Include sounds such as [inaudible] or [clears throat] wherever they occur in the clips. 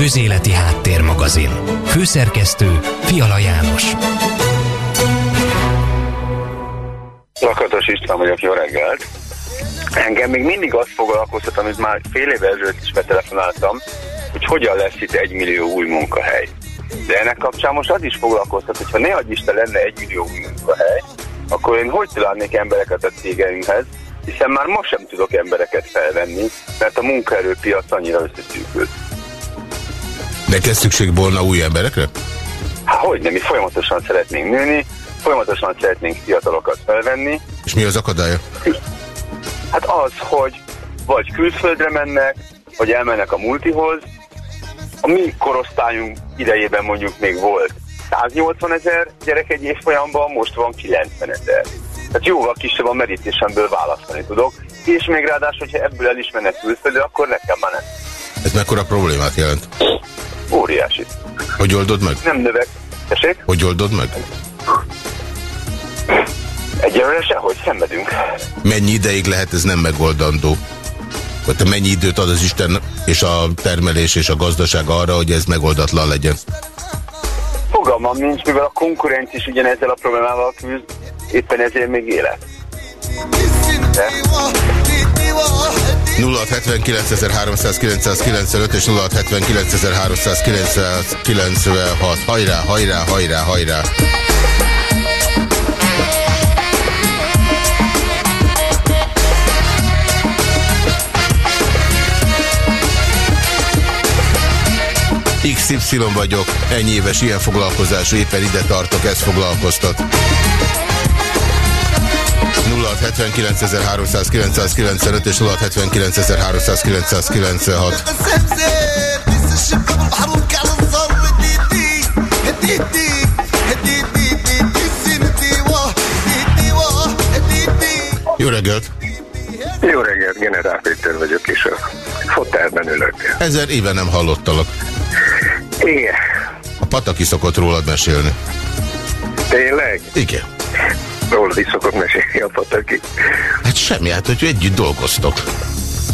Közéleti Háttérmagazin. Főszerkesztő Fiala János. Lakatos István vagyok, jó reggelt! Engem még mindig azt foglalkoztat, amit már fél éve ezelőtt is betelefonáltam, hogy hogyan lesz itt egy millió új munkahely. De ennek kapcsán most az is foglalkoztat, hogyha ne adj Isten lenne egy millió új munkahely, akkor én hogy találnék embereket a cégeinkhez, hiszen már most sem tudok embereket felvenni, mert a munkaerőpiac annyira összeszűkült. Neked szükség volna új emberekre? Hogy nem, mi folyamatosan szeretnénk nőni, folyamatosan szeretnénk fiatalokat felvenni. És mi az akadálya? Hát az, hogy vagy külföldre mennek, vagy elmennek a multihoz. A mi korosztályunk idejében mondjuk még volt 180 ezer gyerek egy évfolyamban, most van 90 ezer. Tehát jóval kisebb a merítésemből választani tudok, és még ráadásul, hogyha ebből el is mennek külföldre, akkor nekem már nem. Ez mekkora problémát jelent? Óriási. Hogy oldod meg? Nem növek. Tessék? Hogy oldod meg? Egyelőre sehogy szenvedünk. Mennyi ideig lehet ez nem megoldandó? Vagy te mennyi időt ad az Isten és a termelés és a gazdaság arra, hogy ez megoldatlan legyen? Fogalmam nincs, mivel a konkurenc is ugyanezzel a problémával küzd, éppen ezért még élet. De? 0679.395 és 0679.396. Hajrá, hajrá, hajrá, hajrá! XY vagyok, ennyi éves ilyen foglalkozású, éppen ide tartok, ez foglalkoztat. 0679.395 és 0679.396. Jó reggelt! Jó reggelt, Generál Péter vagyok, és a fotelben ülök. Ezer éve nem hallottalak. Igen. A Pataki szokott rólad mesélni. Tényleg? Igen. Rólad is szokott mesélni a Pataki. Hát semmi, hát hogy együtt dolgoztok.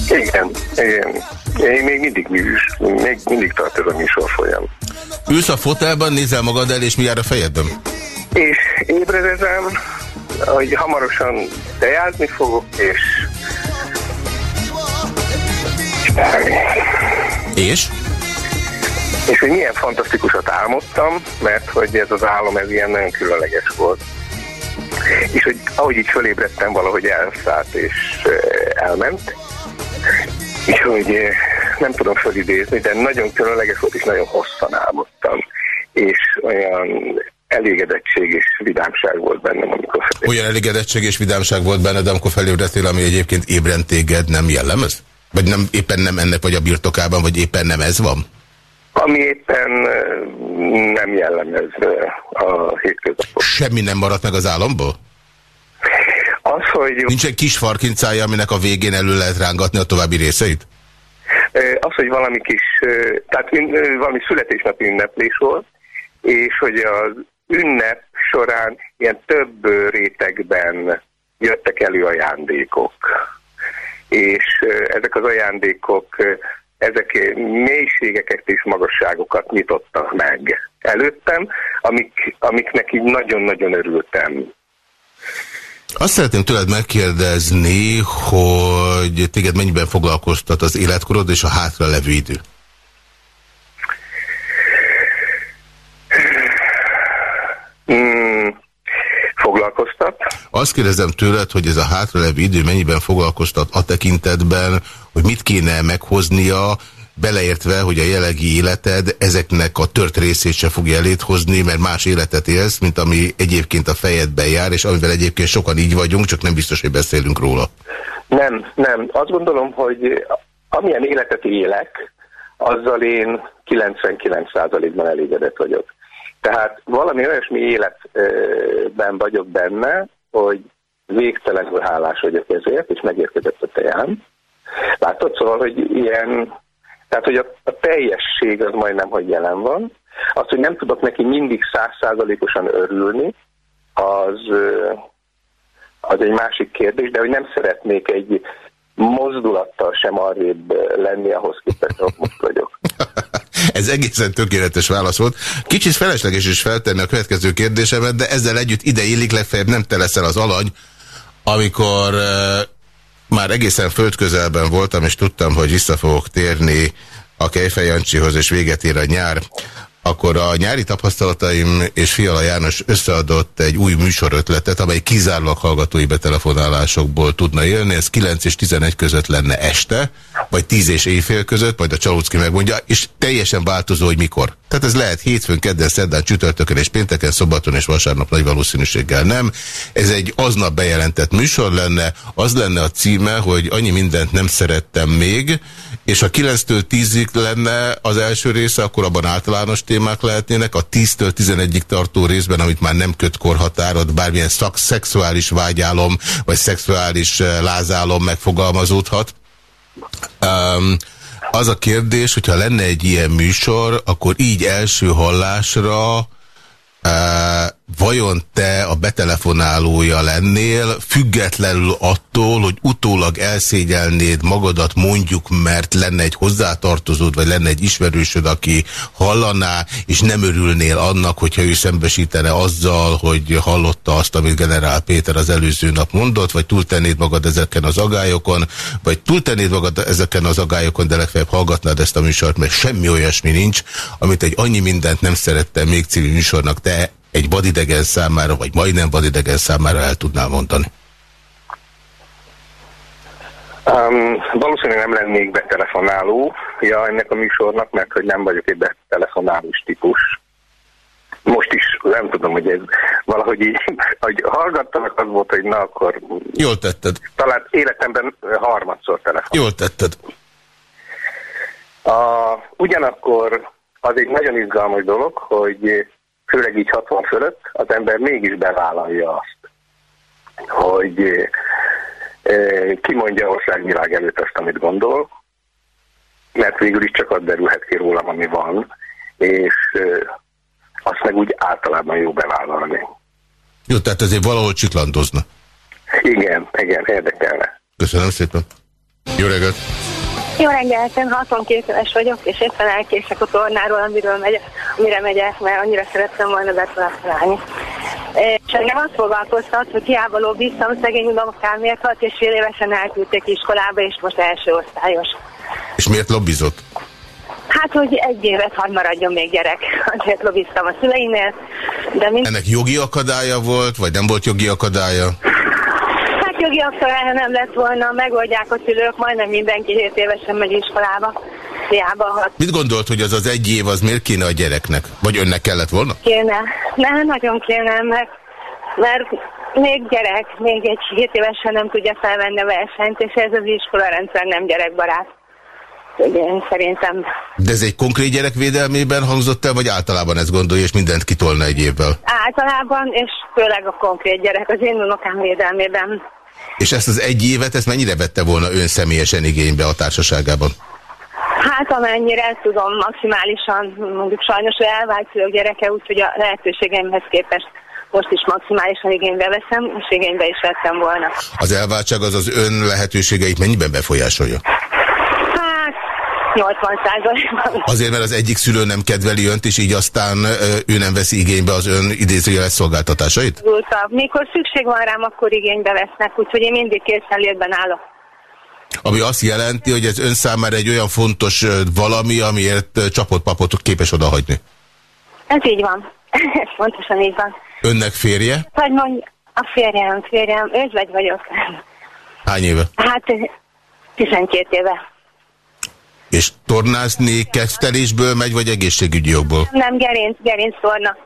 Igen, igen. Én még mindig műs, még mindig tart ez a műsor folyam. Ülsz a fotelban, nézel magad el, és mi jár a fejedben? És ébredezem, hogy hamarosan tejázni fogok, és... És? És hogy milyen fantasztikusat álmodtam, mert hogy ez az álom, ez ilyen nagyon különleges volt. És hogy ahogy így fölébredtem, valahogy elszállt és elment. És hogy nem tudom fölidézni, de nagyon különleges volt, és nagyon hosszan álmodtam. És olyan elégedettség és vidámság volt bennem, amikor felébredtem. Olyan elégedettség és vidámság volt benned, amikor felébredtél, ami egyébként ébren téged nem jellemez? Vagy nem, éppen nem ennek vagy a birtokában, vagy éppen nem ez van? Ami éppen nem jellemez a hétköznapok. Semmi nem maradt meg az álomból? Az, hogy... Nincs egy kis farkincája, aminek a végén elő lehet rángatni a további részeit? Az, hogy valami kis, tehát valami születésnapi ünneplés volt, és hogy az ünnep során ilyen több rétegben jöttek elő ajándékok. És ezek az ajándékok, ezek mélységeket és magasságokat nyitottak meg előttem, amik, amiknek így nagyon-nagyon örültem. Azt szeretném tőled megkérdezni, hogy téged mennyiben foglalkoztat az életkorod és a hátra levő idő? Hmm, foglalkoztat. Azt kérdezem tőled, hogy ez a hátralevő idő mennyiben foglalkoztat a tekintetben, hogy mit kéne meghoznia, beleértve, hogy a jelenlegi életed ezeknek a tört részét se fogja hozni, mert más életet élsz, mint ami egyébként a fejedben jár, és amivel egyébként sokan így vagyunk, csak nem biztos, hogy beszélünk róla. Nem, nem. Azt gondolom, hogy amilyen életet élek, azzal én 99%-ban elégedett vagyok. Tehát valami olyasmi életben vagyok benne, hogy végtelenül hálás vagyok ezért, és megérkezett a tejám. Látod, szóval, hogy ilyen, tehát, hogy a, a teljesség az majdnem, hogy jelen van. Azt, hogy nem tudok neki mindig százszázalékosan örülni, az, az egy másik kérdés, de hogy nem szeretnék egy mozdulattal sem arrébb lenni ahhoz képest, ahol most vagyok. [laughs] [laughs] Ez egészen tökéletes válasz volt. Kicsit felesleges is feltenni a következő kérdésemet, de ezzel együtt ide illik, legfeljebb nem te leszel az alany, amikor uh, már egészen földközelben voltam, és tudtam, hogy vissza fogok térni a Kejfej Jancsihoz, és véget ér a nyár akkor a nyári tapasztalataim és Fiala János összeadott egy új műsorötletet, amely kizárólag hallgatói betelefonálásokból tudna élni. Ez 9 és 11 között lenne este, vagy 10 és éjfél között, majd a Csalucki megmondja, és teljesen változó, hogy mikor. Tehát ez lehet hétfőn, kedden, szerdán, csütörtökön és pénteken, szombaton és vasárnap nagy valószínűséggel nem. Ez egy aznap bejelentett műsor lenne, az lenne a címe, hogy annyi mindent nem szerettem még, és ha 9-től 10-ig lenne az első része, akkor abban általános témák lehetnének, a 10-től 11-ig tartó részben, amit már nem köt korhatárod, bármilyen szak, szexuális vágyálom, vagy szexuális eh, lázálom megfogalmazódhat. Um, az a kérdés, hogyha lenne egy ilyen műsor, akkor így első hallásra uh, vajon te a betelefonálója lennél, függetlenül attól, hogy utólag elszégyelnéd magadat mondjuk, mert lenne egy hozzátartozód, vagy lenne egy ismerősöd, aki hallaná, és nem örülnél annak, hogyha ő szembesítene azzal, hogy hallotta azt, amit generál Péter az előző nap mondott, vagy túltennéd magad ezeken az agályokon, vagy túltennéd magad ezeken az agályokon, de legfeljebb hallgatnád ezt a műsort, mert semmi olyasmi nincs, amit egy annyi mindent nem szerettem még című műsornak te egy vadidegen számára, vagy majdnem vadidegen számára el tudnál mondani? Um, valószínűleg nem lennék betelefonáló ja, ennek a műsornak, mert hogy nem vagyok egy betelefonálós típus. Most is nem tudom, hogy ez valahogy így, hogy hallgattalak, az volt, hogy na akkor... Jól tetted. Talán életemben harmadszor telefon. Jól tetted. A, ugyanakkor az egy nagyon izgalmas dolog, hogy főleg így 60 fölött, az ember mégis bevállalja azt, hogy eh, kimondja országvilág előtt azt, amit gondol, mert végül is csak az derülhet ki rólam, ami van, és eh, azt meg úgy általában jó bevállalni. Jó, tehát ezért valahol csiklandozna. Igen, igen, érdekelne. Köszönöm szépen. Jó reggelt! Jó reggelt, én 62 éves vagyok, és éppen elkések a tornáról, amiről megyek, amire megyek, mert annyira szerettem volna betelefonálni. És engem azt foglalkoztat, hogy hiába lobbiztam, szegény unokámért 6 és fél évesen elküldték iskolába, és most első osztályos. És miért lobbizott? Hát, hogy egy évet hadd maradjon még gyerek. [laughs] Azért lobbiztam a szüleinél. De mind... Ennek jogi akadálya volt, vagy nem volt jogi akadálya? Jogi aktarája nem lett volna, megoldják a szülők, majdnem mindenki 7 évesen megy iskolába. Hiába hat. Mit gondolt, hogy az az egy év az miért kéne a gyereknek? Vagy önnek kellett volna? Kéne. Nem, nagyon kéne, mert, mert még gyerek, még egy 7 évesen nem tudja felvenni a versenyt, és ez az iskola rendszer nem gyerekbarát. Én szerintem. De ez egy konkrét gyerek védelmében hangzott el, vagy általában ezt gondolja, és mindent kitolna egy évvel? Általában, és főleg a konkrét gyerek az én unokám védelmében. És ezt az egy évet, ezt mennyire vette volna ön személyesen igénybe a társaságában? Hát amennyire tudom, maximálisan, mondjuk sajnos elvált szülők gyereke, úgyhogy a lehetőségeimhez képest most is maximálisan igénybe veszem, és igénybe is vettem volna. Az elváltság az az ön lehetőségeit mennyiben befolyásolja? 80 százalékban. Azért, mert az egyik szülő nem kedveli önt, és így aztán ő nem veszi igénybe az ön idézőjeles szolgáltatásait? Mikor szükség van rám, akkor igénybe vesznek, úgyhogy én mindig készenlétben állok. Ami azt jelenti, hogy ez ön számára egy olyan fontos valami, amiért csapott papot képes odahagyni. Ez így van. [laughs] Ez pontosan így van. Önnek férje? Hogy mondj, a férjem, férjem, özvegy vagyok. Hány éve? Hát 12 éve. És tornázni kezdtelésből megy, vagy egészségügyi jogból? Nem, gerinc, gerinc torna.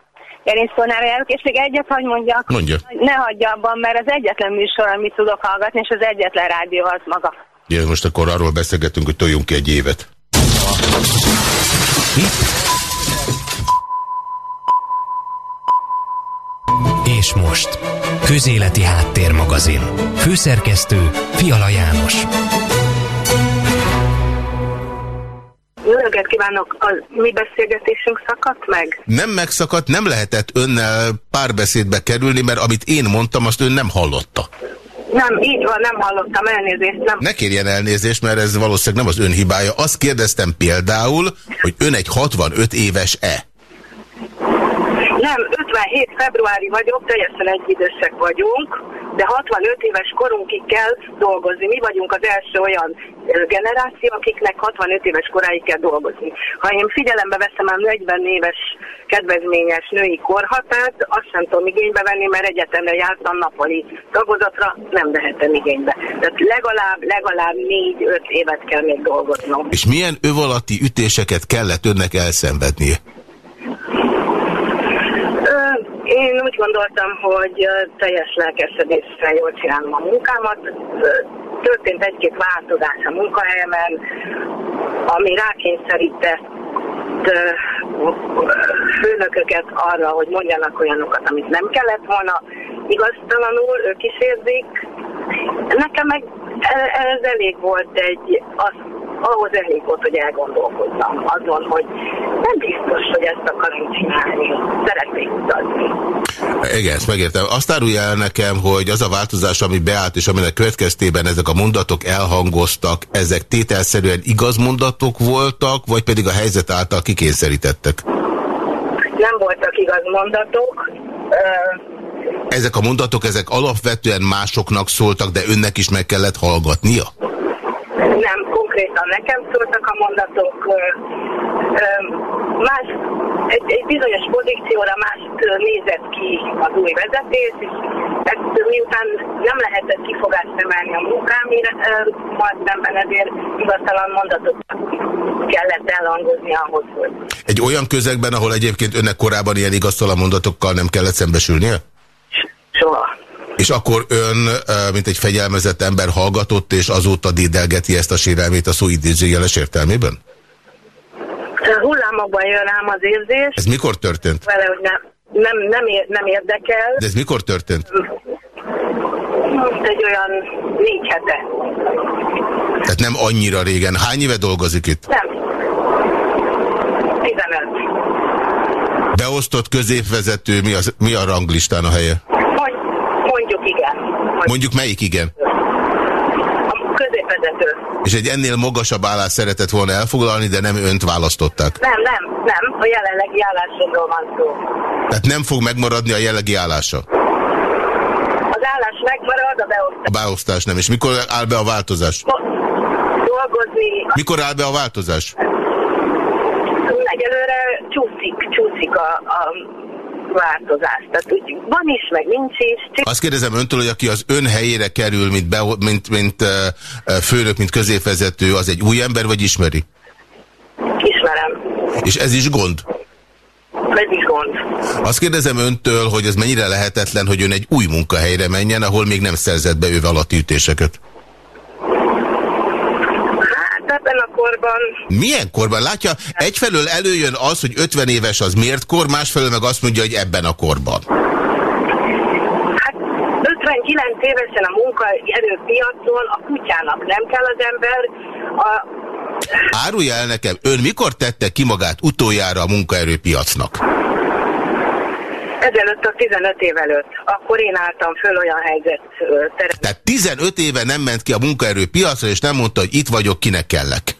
Gerinc tornára járok, és még egyet hagy mondjak. Mondja. Ne hagyja abban, mert az egyetlen műsor, amit tudok hallgatni, és az egyetlen rádió az maga. Ja, most akkor arról beszélgetünk, hogy toljunk ki egy évet. És most, Közéleti Háttérmagazin. Főszerkesztő Fiala János. Kívánok! A mi beszélgetésünk szakadt meg? Nem megszakadt, nem lehetett önnel párbeszédbe kerülni, mert amit én mondtam, azt ön nem hallotta. Nem, így van, nem hallottam elnézést. Nem. Ne kérjen elnézést, mert ez valószínűleg nem az ön hibája. Azt kérdeztem például, hogy ön egy 65 éves-e? Nem, 57 februári vagyok, teljesen egyidősek vagyunk, de 65 éves korunkig kell dolgozni. Mi vagyunk az első olyan generáció, akiknek 65 éves koráig kell dolgozni. Ha én figyelembe veszem a 40 éves kedvezményes női korhatárt, azt sem tudom igénybe venni, mert egyetemre jártam napoli tagozatra, nem vehetem igénybe. Tehát legalább, legalább 4-5 évet kell még dolgoznom. És milyen övalati ütéseket kellett önnek elszenvednie? Én úgy gondoltam, hogy teljes lelkesedéssel jól csinálom a munkámat. Történt egy-két változás a munkahelyemen, ami rákényszerített főnököket arra, hogy mondjanak olyanokat, amit nem kellett volna. Igaztalanul ők is érzik. Nekem meg ez elég volt egy, az, ahhoz elég volt, hogy elgondolkozzam azon, hogy nem biztos, hogy ezt akarom csinálni. Szeretnék utazni. Igen, ezt megértem. Azt árulja el nekem, hogy az a változás, ami beállt, és aminek következtében ezek a mondatok elhangoztak, ezek tételszerűen igaz mondatok voltak, vagy pedig a helyzet által kikényszerítettek? Nem voltak igaz mondatok. Ezek a mondatok, ezek alapvetően másoknak szóltak, de önnek is meg kellett hallgatnia? Konkrétan nekem szóltak a mondatok. Más, egy, egy bizonyos pozícióra más nézett ki az új vezetés, és ezt miután nem lehetett kifogást emelni a munkámére, majd szemben ezért igaztalan mondatok kellett elhangozni ahhoz, hogy... Egy olyan közegben, ahol egyébként önnek korábban ilyen igaztalan mondatokkal nem kellett szembesülnie? Soha. És akkor ön, mint egy fegyelmezett ember hallgatott, és azóta dédelgeti ezt a sérelmét a szó idézőjeles értelmében? Hullámokban jön rám az érzés. Ez mikor történt? Vele, hogy nem, nem, nem, ér, nem érdekel. De ez mikor történt? Most egy olyan négy hete. Tehát nem annyira régen. Hány éve dolgozik itt? Nem. 15. Beosztott középvezető, mi, az, mi a ranglistán a helye? Mondjuk igen. Mondjuk, Mondjuk melyik igen? A középvezető. És egy ennél magasabb állást szeretett volna elfoglalni, de nem önt választották. Nem, nem, nem. A jelenlegi állásomról van szó. Tehát nem fog megmaradni a jellegi állása. Az állás megmarad, a beosztás. A beosztás nem. És mikor áll be a változás? Dolgozni. Mikor áll be a változás? Egyelőre csúszik, csúszik a, a változás. Tehát úgy van is, meg nincs is. Azt kérdezem öntől, hogy aki az ön helyére kerül, mint, be, mint, mint uh, főnök, mint középvezető, az egy új ember, vagy ismeri? Ismerem. És ez is gond? Ez is gond. Azt kérdezem öntől, hogy ez mennyire lehetetlen, hogy ön egy új munkahelyre menjen, ahol még nem szerzett be ővel alatti ütéseket? Hát ebben a korban... Milyen korban? Látja, egyfelől előjön az, hogy 50 éves az miért kor, másfelől meg azt mondja, hogy ebben a korban. Hát 59 évesen a munkaerőpiacon a kutyának nem kell az ember, a, Árulja el nekem, ön mikor tette ki magát utoljára a munkaerőpiacnak? Ezelőtt a 15 év előtt. Akkor én álltam föl olyan helyzet teret. Tehát 15 éve nem ment ki a munkaerőpiacra, és nem mondta, hogy itt vagyok, kinek kellek.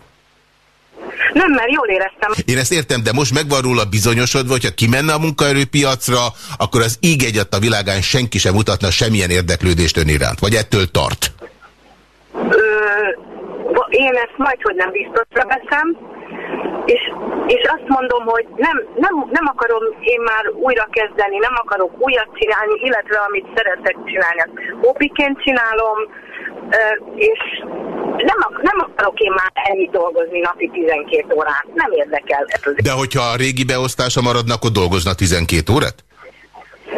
Nem, mert jól éreztem. Én ezt értem, de most megvan róla bizonyosodva, hogyha kimenne a munkaerőpiacra, akkor az íg egyat a világán senki sem mutatna semmilyen érdeklődést ön iránt. Vagy ettől tart? Ö, én ezt majd, hogy nem biztosra veszem, és, és azt mondom, hogy nem, nem, nem akarom én már újra kezdeni, nem akarok újat csinálni, illetve amit szeretek csinálni, hobbiként csinálom, és nem, nem akarok én már ennyi dolgozni napi 12 órát, nem érdekel. De hogyha a régi beosztása maradna, akkor dolgozna 12 órát?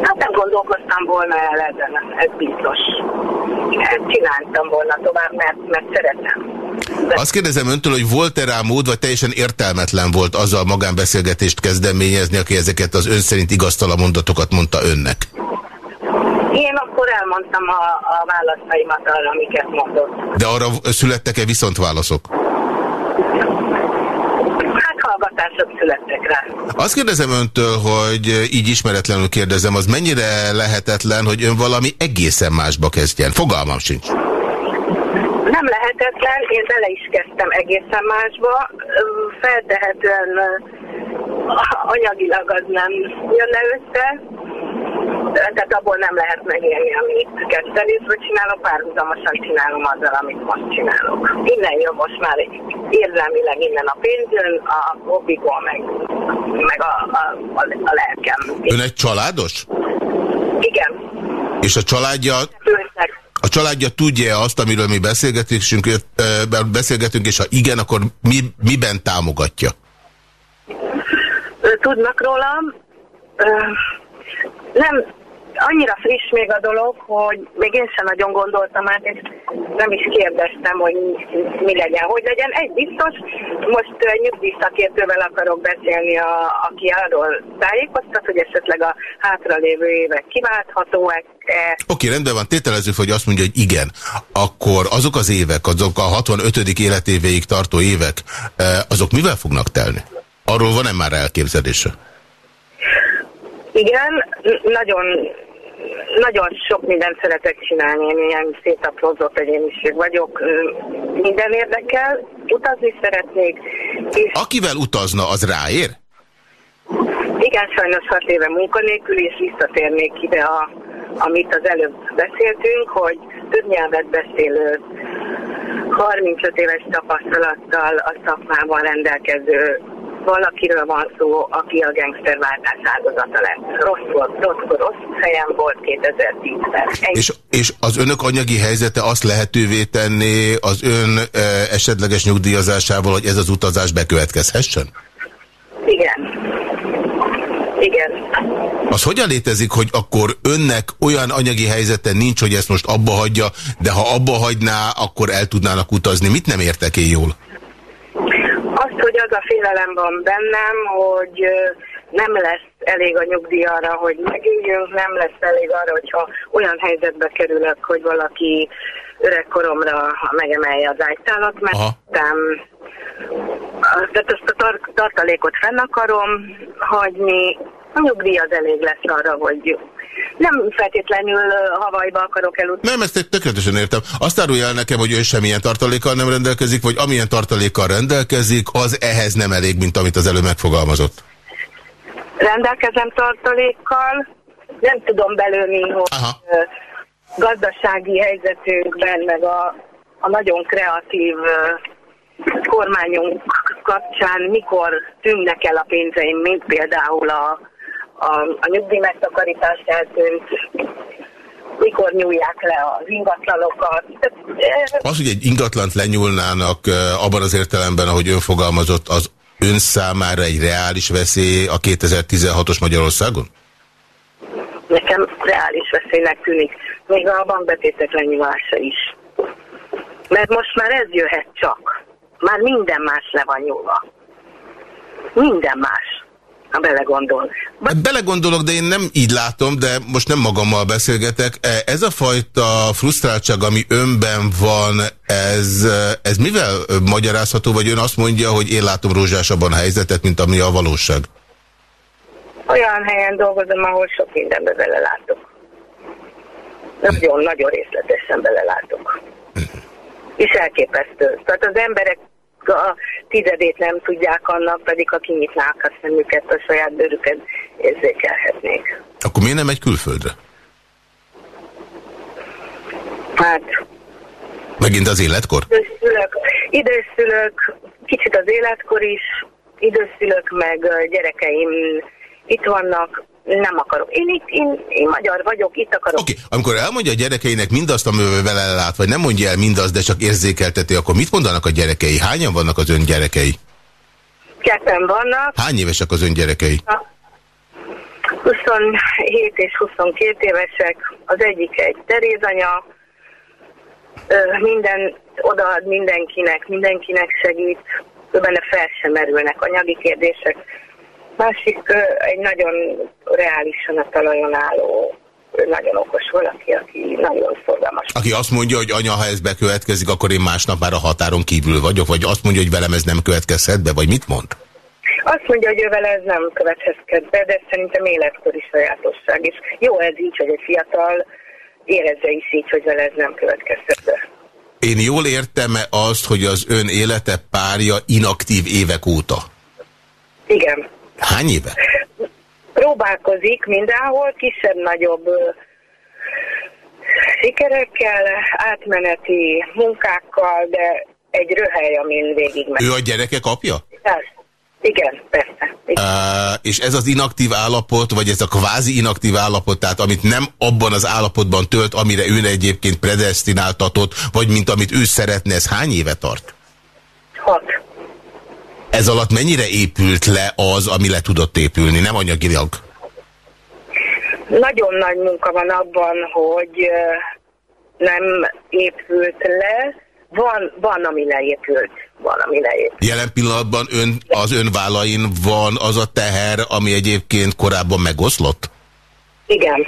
Hát nem gondolkoztam volna el ezen, ez biztos. Csináltam volna tovább, mert, mert szeretem. De... Azt kérdezem öntől, hogy volt-e rá mód, vagy teljesen értelmetlen volt azzal magánbeszélgetést kezdeményezni, aki ezeket az ön szerint igaztala mondatokat mondta önnek? Elmondtam a, a választaimat arra, amiket mondott. De arra születtek-e viszont válaszok? Hát támogatások születtek rá. Azt kérdezem öntől, hogy így ismeretlenül kérdezem, az mennyire lehetetlen, hogy ön valami egészen másba kezdjen? Fogalmam sincs. Nem lehetetlen, én bele is kezdtem egészen másba. Feltehetően anyagilag az nem jönne össze, tehát abból nem lehet megélni, amit kezdelészből csinálok, párhuzamosan csinálom azzal, amit most csinálok. Innen jön most már érzelmileg innen a pénzön, a hobbikon, meg, meg a, a, a, a lelkem. Ön egy családos? Igen. És a családja... A családja tudja azt, amiről mi beszélgetünk, beszélgetünk, és ha igen, akkor mi, miben támogatja? Tudnak rólam. Nem, annyira friss még a dolog, hogy még én sem nagyon gondoltam át, és nem is kérdeztem, hogy mi legyen, hogy legyen. Egy biztos, most nyugdíjszakértővel akarok beszélni, a, aki arról tájékoztat, hogy esetleg a hátralévő évek kiválthatóak. -e. Oké, rendben van, tételezzük, hogy azt mondja, hogy igen. Akkor azok az évek, azok a 65. életévéig tartó évek, azok mivel fognak telni? Arról van-e már elképzelése? Igen, nagyon, nagyon sok mindent szeretek csinálni, én ilyen szétaprózott egyéniség vagyok, minden érdekel, utazni szeretnék. És... Akivel utazna, az ráér? Igen, sajnos hat éve munkanélkül, és visszatérnék ide, a, amit az előbb beszéltünk, hogy több nyelvet beszélő, 35 éves tapasztalattal a szakmában rendelkező valakiről van szó, aki a gangsterváltás áldozata lett. Rossz volt, rossz, rossz helyen volt 2010-ben. És, és az önök anyagi helyzete azt lehetővé tenni az ön e, esetleges nyugdíjazásával, hogy ez az utazás bekövetkezhessen? Igen. Igen. Az hogyan létezik, hogy akkor önnek olyan anyagi helyzete nincs, hogy ezt most abba hagyja, de ha abba hagyná, akkor el tudnának utazni. Mit nem értek én jól? Azt, hogy az a félelem van bennem, hogy nem lesz elég a nyugdíj arra, hogy megéljünk, nem lesz elég arra, hogyha olyan helyzetbe kerülök, hogy valaki öregkoromra megemelje az ágytálat, mert nem, tehát ezt a tar tartalékot fenn akarom hagyni, a nyugdíj az elég lesz arra, hogy nem feltétlenül Havajba akarok elutazni. Nem, ezt tökéletesen értem. Azt árulja el nekem, hogy ő semmilyen tartalékkal nem rendelkezik, vagy amilyen tartalékkal rendelkezik, az ehhez nem elég, mint amit az előbb megfogalmazott. Rendelkezem tartalékkal, nem tudom belőni, hogy Aha. gazdasági helyzetünkben, meg a, a nagyon kreatív kormányunk kapcsán mikor tűnnek el a pénzeim, mint például a a, a nyugdíj megtakarítás eltűnt, mikor nyúlják le az ingatlanokat. Az, hogy egy ingatlant lenyúlnának abban az értelemben, ahogy ön fogalmazott, az ön számára egy reális veszély a 2016-os Magyarországon? Nekem reális veszélynek tűnik. Még a bankbetétek lenyúlása is. Mert most már ez jöhet csak. Már minden más le van nyúlva. Minden más ha belegondol. Hát belegondolok, de én nem így látom, de most nem magammal beszélgetek. E, ez a fajta frusztráltság, ami önben van, ez, ez mivel magyarázható, vagy ön azt mondja, hogy én látom rózsásabban a helyzetet, mint ami a valóság? Olyan helyen dolgozom, ahol sok mindenbe belelátok. Nagyon-nagyon részletesen belelátok. És elképesztő. Tehát az emberek a tizedét nem tudják annak, pedig ha kinyitnák a szemüket, a saját bőrüket érzékelhetnék. Akkor miért nem egy külföldre? Hát... Megint az életkor? Időszülök, időszülök, kicsit az életkor is, időszülök, meg gyerekeim itt vannak, nem akarok. Én itt, én, én magyar vagyok, itt akarok. Oké, okay. amikor elmondja a gyerekeinek mindazt, amivel vele lát, vagy nem mondja el mindazt, de csak érzékelteti, akkor mit mondanak a gyerekei? Hányan vannak az ön gyerekei? Ketten vannak. Hány évesek az ön gyerekei? 27 és 22 évesek. Az egyik egy Terézanya. Minden odaad mindenkinek, mindenkinek segít. Ő benne fel sem merülnek anyagi kérdések Másik egy nagyon reálisan a talajon álló nagyon okos valaki, aki nagyon szorgalmas. Aki azt mondja, hogy anya, ha ez bekövetkezik, akkor én másnap már a határon kívül vagyok, vagy azt mondja, hogy velem ez nem következhet be, vagy mit mond? Azt mondja, hogy ővel ez nem következhet be, de szerintem életkori sajátosság. És jó ez így, hogy egy fiatal érezze is így, hogy vele ez nem következhet be. Én jól értem-e azt, hogy az ön élete párja inaktív évek óta? Igen. Hány éve? Próbálkozik mindenhol, kisebb-nagyobb sikerekkel, átmeneti munkákkal, de egy röhely, amin végig megy. Ő a gyerekek apja? Persze. Igen, persze. Igen. Uh, és ez az inaktív állapot, vagy ez a kvázi inaktív állapot, tehát amit nem abban az állapotban tölt, amire ő egyébként predestináltatott, vagy mint amit ő szeretne, ez hány éve tart? Ez alatt mennyire épült le az, ami le tudott épülni, nem anyagilag? Nagyon nagy munka van abban, hogy nem épült le, van, van ami leépült. Van, ami leépült. Jelen pillanatban ön, az ön vállain van az a teher, ami egyébként korábban megoszlott? Igen.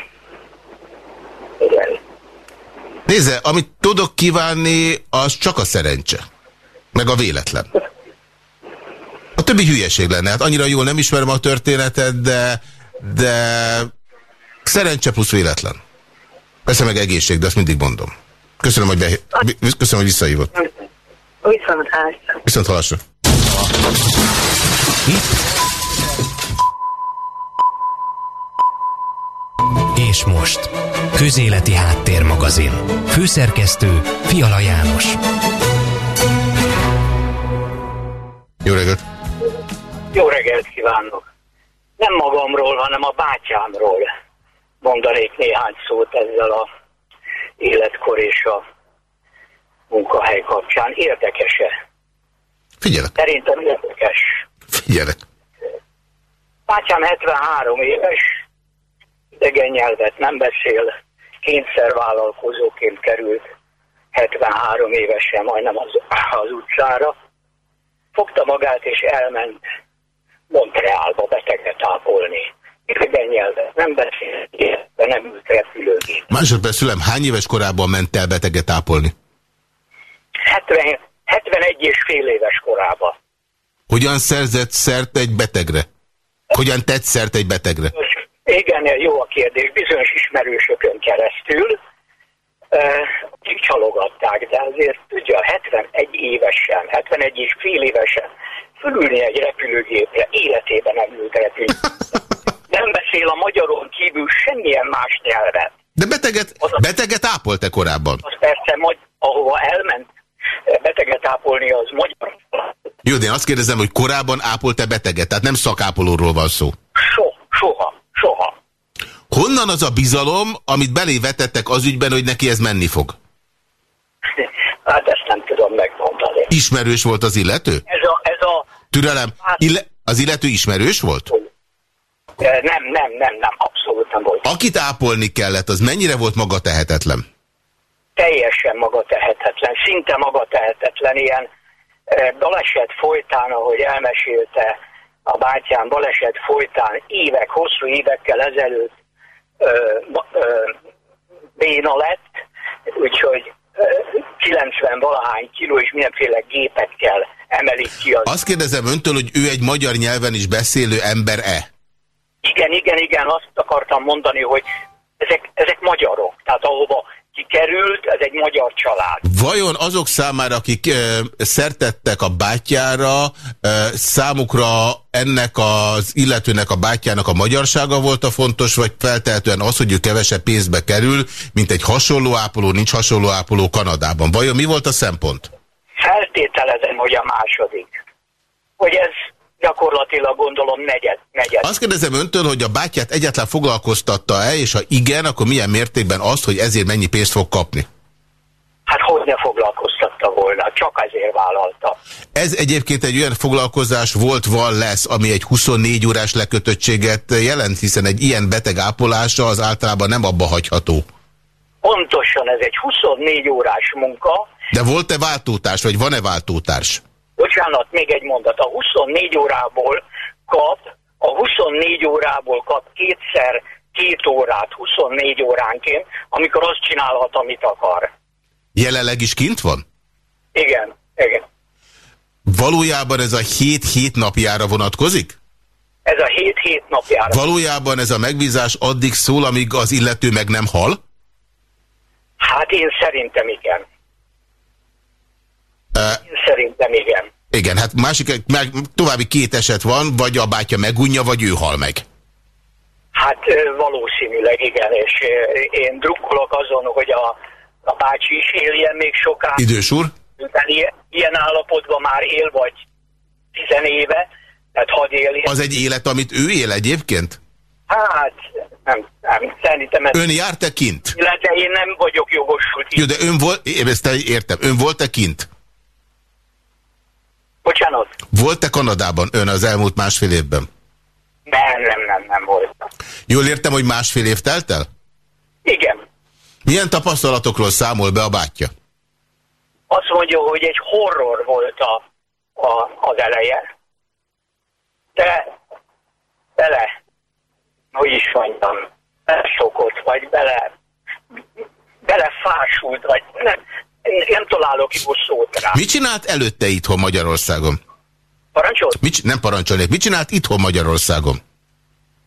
Igen. Nézze, amit tudok kívánni, az csak a szerencse. Meg a véletlen. [laughs] A többi hülyeség lenne. Hát annyira jól nem ismerem a történetet, de, de szerencse plusz véletlen. Persze meg egészség, de azt mindig mondom. Köszönöm, hogy, be, köszönöm, hogy visszahívott. Viszont hálásra. Viszont hálásra. És most, Közéleti Háttérmagazin. Főszerkesztő Fiala János. Jó reggelt! Jó reggelt kívánok! Nem magamról, hanem a bátyámról mondanék néhány szót ezzel a életkor és a munkahely kapcsán. Érdekese? Figyelek. Szerintem érdekes. Figyelek. Bátyám 73 éves, idegen nyelvet nem beszél, kényszervállalkozóként került 73 évesen majdnem az, az utcára. Fogta magát és elment Montrealba beteget ápolni. Idegen nyelvet nem beszél, de nem ült repülőgép. Másodperc szülem, hány éves korában ment el beteget ápolni? 70, 71 és fél éves korában. Hogyan szerzett szert egy betegre? Hogyan tett szert egy betegre? Igen, jó a kérdés. Bizonyos ismerősökön keresztül, akik csalogatták, de azért tudja, 71 évesen, 71 és fél évesen fölülni egy repülőgépre, életében nem ült repülőgépre. Nem beszél a magyaron kívül semmilyen más nyelvet. De beteget, Az a- beteget ápolt-e korábban? Az persze, magy- ahova elment beteget ápolni, az magyar. Jó, de én azt kérdezem, hogy korábban ápolt-e beteget? Tehát nem szakápolóról van szó. So, soha, soha. Honnan az a bizalom, amit belé vetettek az ügyben, hogy neki ez menni fog? Hát ezt nem tudom megmondani. Ismerős volt az illető? Türelem, ille az illető ismerős volt? nem, nem, nem, nem, abszolút nem volt. Akit ápolni kellett, az mennyire volt maga tehetetlen? Teljesen maga tehetetlen, szinte maga tehetetlen, ilyen baleset folytán, ahogy elmesélte a bátyám, baleset folytán évek, hosszú évekkel ezelőtt ö, ö, béna lett, úgyhogy ö, 90 valahány kiló és mindenféle gépekkel emelik ki az Azt kérdezem öntől, hogy ő egy magyar nyelven is beszélő ember-e? Igen, igen, igen, azt akartam mondani, hogy ezek, ezek magyarok. Tehát ahova kikerült, ez egy magyar család. Vajon azok számára, akik ö, szertettek a bátyjára, ö, számukra ennek az illetőnek a bátyjának a magyarsága volt a fontos, vagy feltehetően az, hogy ő kevesebb pénzbe kerül, mint egy hasonló ápoló, nincs hasonló ápoló Kanadában. Vajon mi volt a szempont? Feltételezem, hogy a második. Hogy ez gyakorlatilag gondolom negyed. negyed. Azt kérdezem öntől, hogy a bátyját egyáltalán foglalkoztatta-e, és ha igen, akkor milyen mértékben azt, hogy ezért mennyi pénzt fog kapni? Hát hogy ne foglalkoztatta volna, csak ezért vállalta. Ez egyébként egy olyan foglalkozás volt, van, lesz, ami egy 24 órás lekötöttséget jelent, hiszen egy ilyen beteg ápolása az általában nem abba hagyható. Pontosan ez egy 24 órás munka. De volt-e váltótárs, vagy van-e váltótárs? Bocsánat, még egy mondat. A 24 órából kap, a 24 órából kap kétszer két órát 24 óránként, amikor azt csinálhat, amit akar. Jelenleg is kint van? Igen, igen. Valójában ez a 7-7 napjára vonatkozik? Ez a 7-7 napjára. Valójában ez a megbízás addig szól, amíg az illető meg nem hal? Hát én szerintem igen. Szerintem igen. Igen, hát másik, meg további két eset van, vagy a bátya megunja, vagy ő hal meg. Hát valószínűleg igen, és én drukkolok azon, hogy a, a bácsi is éljen még sokáig. Idős úr? Ilyen, ilyen állapotban már él, vagy tizen éve, tehát hadd éljen. Az egy élet, amit ő él egyébként? Hát, nem, nem szerintem... Ön járt-e kint? De én nem vagyok jogosult. Jó, de ön volt, ezt értem, ön volt-e kint? Bocsánat? Volt-e Kanadában ön az elmúlt másfél évben? Nem, nem, nem, nem volt. Jól értem, hogy másfél év telt el? Igen. Milyen tapasztalatokról számol be a bátyja? Azt mondja, hogy egy horror volt a, a, az eleje. De bele, hogy is mondjam, belesokott, vagy bele, belefásult, vagy nem, nem találok jó szót rá. Mit csinált előtte itthon Magyarországon? Parancsol? Mit, nem parancsolnék. Mit csinált itthon Magyarországon?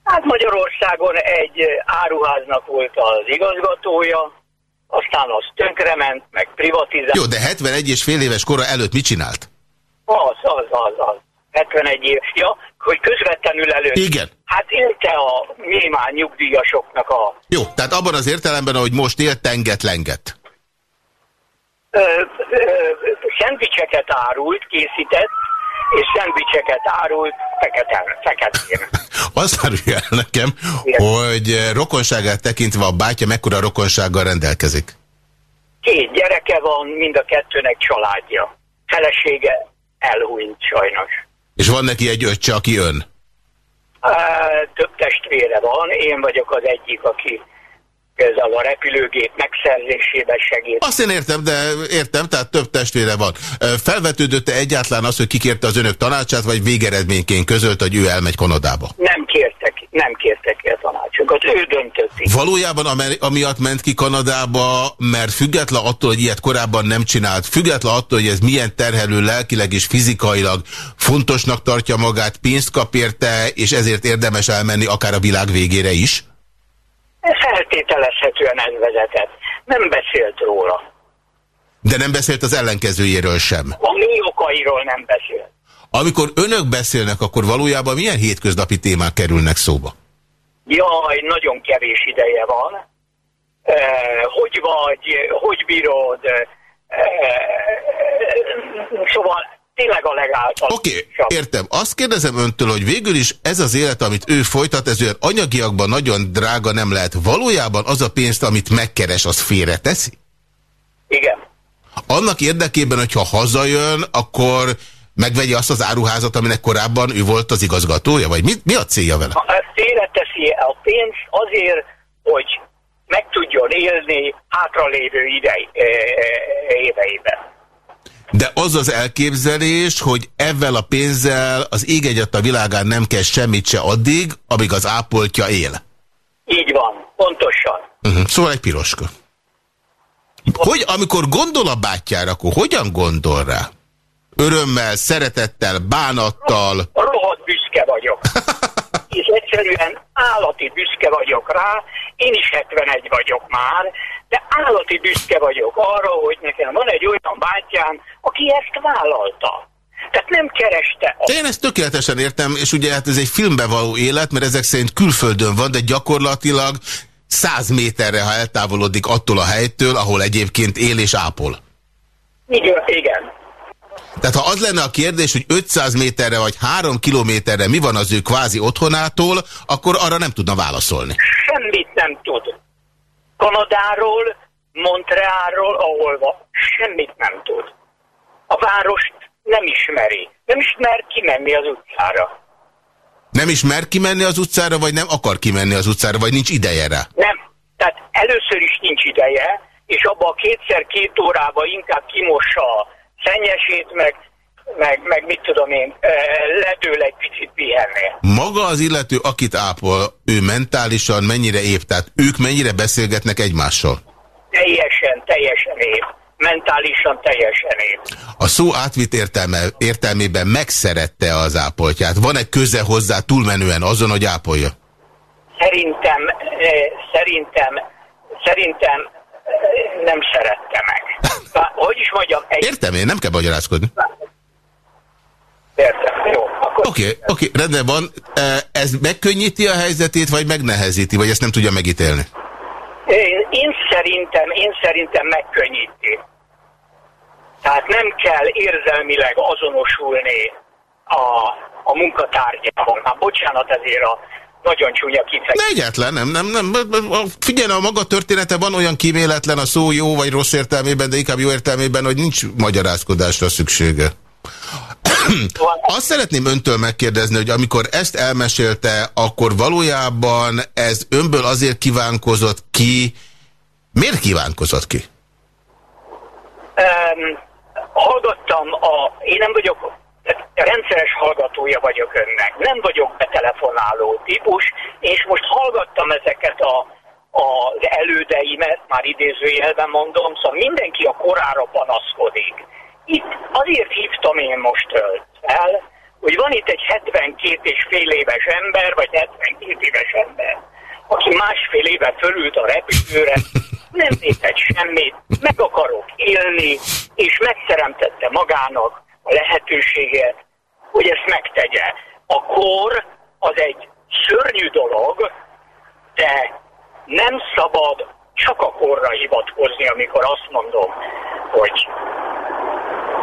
Hát Magyarországon egy áruháznak volt az igazgatója, aztán az tönkrement, meg privatizált. Jó, de 71 és fél éves kora előtt mit csinált? Az, az, az, az. 71 év. Ja, hogy közvetlenül előtt. Igen. Hát élte a minimál nyugdíjasoknak a... Jó, tehát abban az értelemben, hogy most él, tenget, lenget. Szendvicseket árult, készített, és szendvicseket árult feketén. feketén. [laughs] Azt árulja el nekem, Igen. hogy rokonságát tekintve a bátya mekkora rokonsággal rendelkezik? Két gyereke van, mind a kettőnek családja. Felesége elhúnyt sajnos. És van neki egy öccse, aki ön? Több testvére van, én vagyok az egyik, aki például a repülőgép megszerzésében segít. Azt én értem, de értem, tehát több testvére van. Felvetődött-e egyáltalán az, hogy kikérte az önök tanácsát, vagy végeredményként közölt, hogy ő elmegy Kanadába? Nem kértek, nem kértek ki a tanácsokat, ő döntött. Valójában amiatt ment ki Kanadába, mert független attól, hogy ilyet korábban nem csinált, független attól, hogy ez milyen terhelő lelkileg és fizikailag fontosnak tartja magát, pénzt kap érte, és ezért érdemes elmenni akár a világ végére is? Feltételezhetően ez vezetett. Nem beszélt róla. De nem beszélt az ellenkezőjéről sem? A mi okairól nem beszélt. Amikor önök beszélnek, akkor valójában milyen hétköznapi témák kerülnek szóba? Jaj, nagyon kevés ideje van. E, hogy vagy, hogy bírod? E, szóval tényleg a legáltal. Oké, okay, értem. Azt kérdezem öntől, hogy végül is ez az élet, amit ő folytat, ez olyan anyagiakban nagyon drága nem lehet. Valójában az a pénzt, amit megkeres, az félre teszi? Igen. Annak érdekében, hogyha hazajön, akkor megvegye azt az áruházat, aminek korábban ő volt az igazgatója? Vagy mi, mi a célja vele? Félreteszi a pénzt azért, hogy meg tudjon élni hátralévő idei, éveiben. De az az elképzelés, hogy ezzel a pénzzel az ég a világán nem kell semmit se addig, amíg az ápoltja él. Így van, pontosan. Uh -huh. Szóval egy piroska. Hogy, amikor gondol a bátyjára, akkor hogyan gondol rá? Örömmel, szeretettel, bánattal? Rohadt büszke vagyok. És egyszerűen állati büszke vagyok rá, én is 71 vagyok már, de állati büszke vagyok arra, hogy nekem van egy olyan bátyám, aki ezt vállalta. Tehát nem kereste. A... Én ezt tökéletesen értem, és ugye hát ez egy filmbe való élet, mert ezek szerint külföldön van, de gyakorlatilag száz méterre, ha eltávolodik attól a helytől, ahol egyébként él és ápol. Igen, igen. Tehát ha az lenne a kérdés, hogy 500 méterre vagy 3 kilométerre mi van az ő kvázi otthonától, akkor arra nem tudna válaszolni. Semmit nem tud. Kanadáról, Montrealról, ahol van, semmit nem tud. A várost nem ismeri. Nem ismer kimenni az utcára. Nem ismer kimenni az utcára, vagy nem akar kimenni az utcára, vagy nincs ideje rá? Nem. Tehát először is nincs ideje, és abban a kétszer-két órában inkább kimossa a szennyesét, meg, meg, meg mit tudom én, ledől egy picit pihenni. Maga az illető, akit ápol, ő mentálisan mennyire épp, tehát ők mennyire beszélgetnek egymással? Teljesen, teljesen épp. mentálisan teljesen épp. A szó átvitt értelme, értelmében megszerette az ápoltját. Van-e köze hozzá túlmenően azon, hogy ápolja? Szerintem, szerintem, szerintem nem szerette meg. Hogy is mondjam? Egy... Értem én, nem kell magyarázkodni. Értem, jó. Oké, oké, okay, okay, rendben van. Ez megkönnyíti a helyzetét, vagy megnehezíti, vagy ezt nem tudja megítélni? Én, én szerintem, én szerintem megkönnyíti. Tehát nem kell érzelmileg azonosulni a, a munkatárgyában. Hát bocsánat ezért a nagyon csúnya kifejezés. Egyetlen, nem, nem, nem. Figyelj, a maga története van olyan kíméletlen a szó jó vagy rossz értelmében, de inkább jó értelmében, hogy nincs magyarázkodásra szüksége. Azt szeretném öntől megkérdezni, hogy amikor ezt elmesélte, akkor valójában ez önből azért kívánkozott ki. Miért kívánkozott ki? Um, hallgattam a... Én nem vagyok rendszeres hallgatója vagyok önnek. Nem vagyok betelefonáló típus, és most hallgattam ezeket a, az elődeimet, már idézőjelben mondom, szóval mindenki a korára panaszkodik. Itt azért hívtam én most el, hogy van itt egy 72 és fél éves ember, vagy 72 éves ember, aki másfél éve fölült a repülőre, nem nézett semmit, meg akarok élni, és megszeremtette magának lehetőséget, hogy ezt megtegye. A kor az egy szörnyű dolog, de nem szabad csak a korra hivatkozni, amikor azt mondom, hogy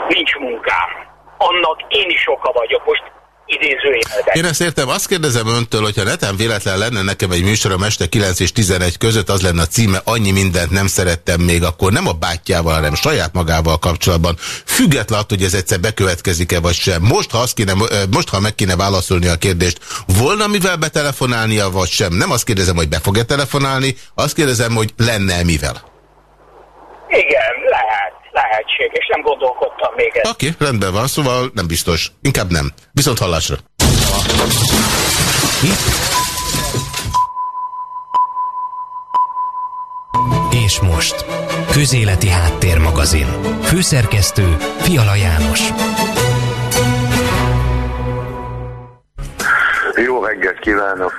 nincs munkám. Annak én is oka vagyok. Most idézőjelben. Én ezt értem, azt kérdezem öntől, hogyha netán véletlen lenne nekem egy műsorom este 9 és 11 között, az lenne a címe, annyi mindent nem szerettem még, akkor nem a bátyjával, hanem saját magával kapcsolatban. Független attól, hogy ez egyszer bekövetkezik-e vagy sem. Most ha, azt kéne, most, ha meg kéne válaszolni a kérdést, volna mivel betelefonálnia vagy sem? Nem azt kérdezem, hogy be fog-e telefonálni, azt kérdezem, hogy lenne -e mivel? Igen, lehet lehetséges, nem gondolkodtam még ezt. Oké, okay, rendben van, szóval nem biztos. Inkább nem. Viszont hallásra. És most, Közéleti Háttérmagazin. Főszerkesztő Fiala János. Jó reggelt kívánok!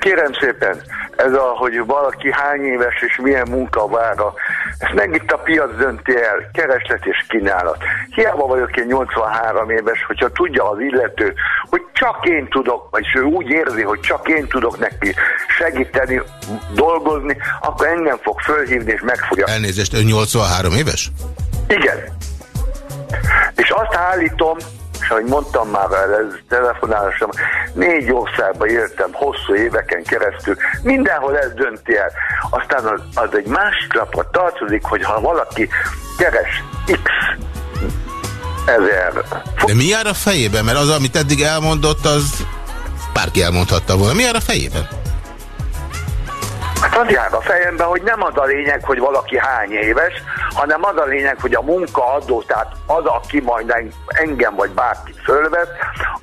Kérem szépen, ez a, hogy valaki hány éves és milyen munka vára, ezt megint a piac dönti el, kereslet és kínálat. Hiába vagyok én 83 éves, hogyha tudja az illető, hogy csak én tudok, vagy ő úgy érzi, hogy csak én tudok neki segíteni, dolgozni, akkor engem fog fölhívni és meg fogja. Elnézést, ön 83 éves? Igen. És azt állítom, és ahogy mondtam már ez telefonálásom, négy országba éltem hosszú éveken keresztül, mindenhol ez dönti el. Aztán az, az egy másik lapra tartozik, hogy ha valaki keres X ezer... De mi jár a fejében? Mert az, amit eddig elmondott, az bárki elmondhatta volna. Mi jár a fejében? Hát az jár a fejemben, hogy nem az a lényeg, hogy valaki hány éves, hanem az a lényeg, hogy a munkaadó, tehát az, aki majd engem vagy bárki fölvett,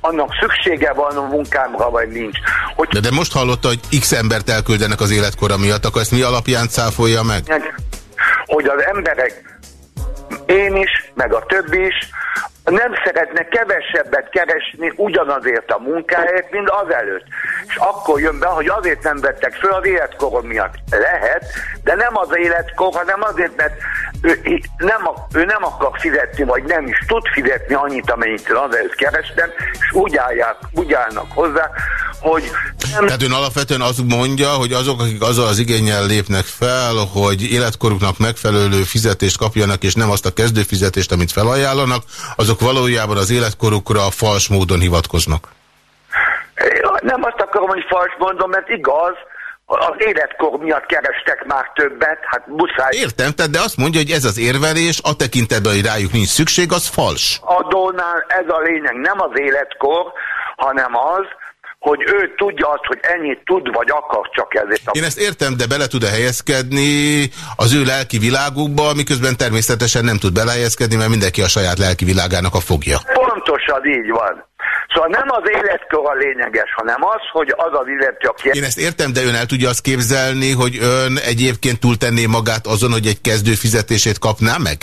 annak szüksége van a munkámra, vagy nincs. Hogy... De, de most hallotta, hogy X embert elküldenek az életkora miatt, akkor ezt mi alapján cáfolja meg? Hogy az emberek, én is, meg a többi is, nem szeretne kevesebbet keresni ugyanazért a munkáért, mint azelőtt. És akkor jön be, hogy azért nem vettek föl az életkorom miatt. Lehet, de nem az életkor, hanem azért, mert ő nem, ő nem akar fizetni, vagy nem is tud fizetni annyit, amennyit azelőtt kerestem, és úgy, állják, úgy állnak hozzá, hogy... Nem... Tehát ön alapvetően azt mondja, hogy azok, akik azzal az igényel lépnek fel, hogy életkoruknak megfelelő fizetést kapjanak, és nem azt a kezdőfizetést, amit felajánlanak, azok valójában az életkorukra fals módon hivatkoznak. Nem azt akarom, hogy fals mondom, mert igaz, az életkor miatt kerestek már többet, hát muszáj. Értem, tehát de azt mondja, hogy ez az érvelés, a tekintetben, hogy rájuk nincs szükség, az fals. Adónál ez a lényeg, nem az életkor, hanem az, hogy ő tudja azt, hogy ennyit tud vagy akar csak ezért. Én ezt értem, de bele tud-e helyezkedni az ő lelki világukba, miközben természetesen nem tud belehelyezkedni, mert mindenki a saját lelki világának a fogja. Pontosan így van. Szóval nem az életkor a lényeges, hanem az, hogy az az illető, aki... Én ezt értem, de ön el tudja azt képzelni, hogy ön egyébként túltenné magát azon, hogy egy kezdő fizetését kapná meg?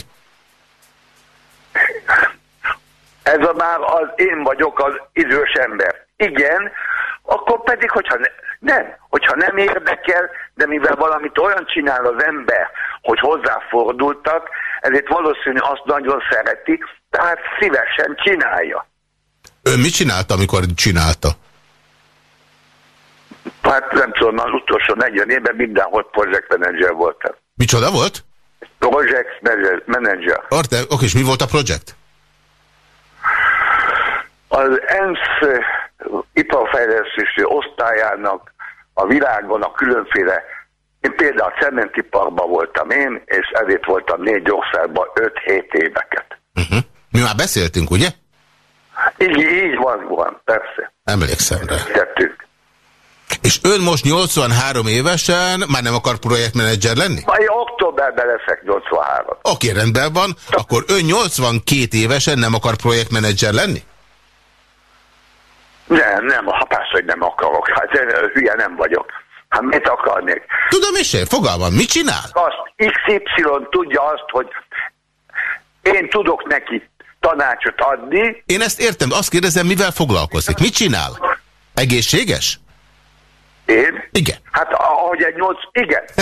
Ez a már az én vagyok az idős ember. Igen, akkor pedig, hogyha ne, nem, hogyha nem érdekel, de mivel valamit olyan csinál az ember, hogy hozzáfordultak, ezért valószínű azt nagyon szereti, tehát szívesen csinálja. Ön mit csinálta, amikor csinálta? Hát nem tudom, az utolsó 40 évben mindenhol project manager voltam. Micsoda volt? Project manager. Oké, és mi volt a projekt? Az ENSZ iparfejlesztési osztályának a világon a különféle, én például a cementiparban voltam én, és ezért voltam négy országban 5-7 éveket. Uh -huh. Mi már beszéltünk, ugye? Így, így van, van, persze. Emlékszem rá. Tettük. És ön most 83 évesen már nem akar projektmenedzser lenni? Majd októberben leszek 83. Oké, rendben van. Akkor ön 82 évesen nem akar projektmenedzser lenni? Nem, nem, ha persze, hogy nem akarok. Hát hülye nem vagyok. Hát mit akarnék? Tudom is én, fogalmam, mit csinál? Azt, XY tudja azt, hogy én tudok neki tanácsot adni. Én ezt értem, azt kérdezem, mivel foglalkozik? Mit csinál? Egészséges? Én? Igen. Hát ahogy egy nyolc... Igen. [laughs]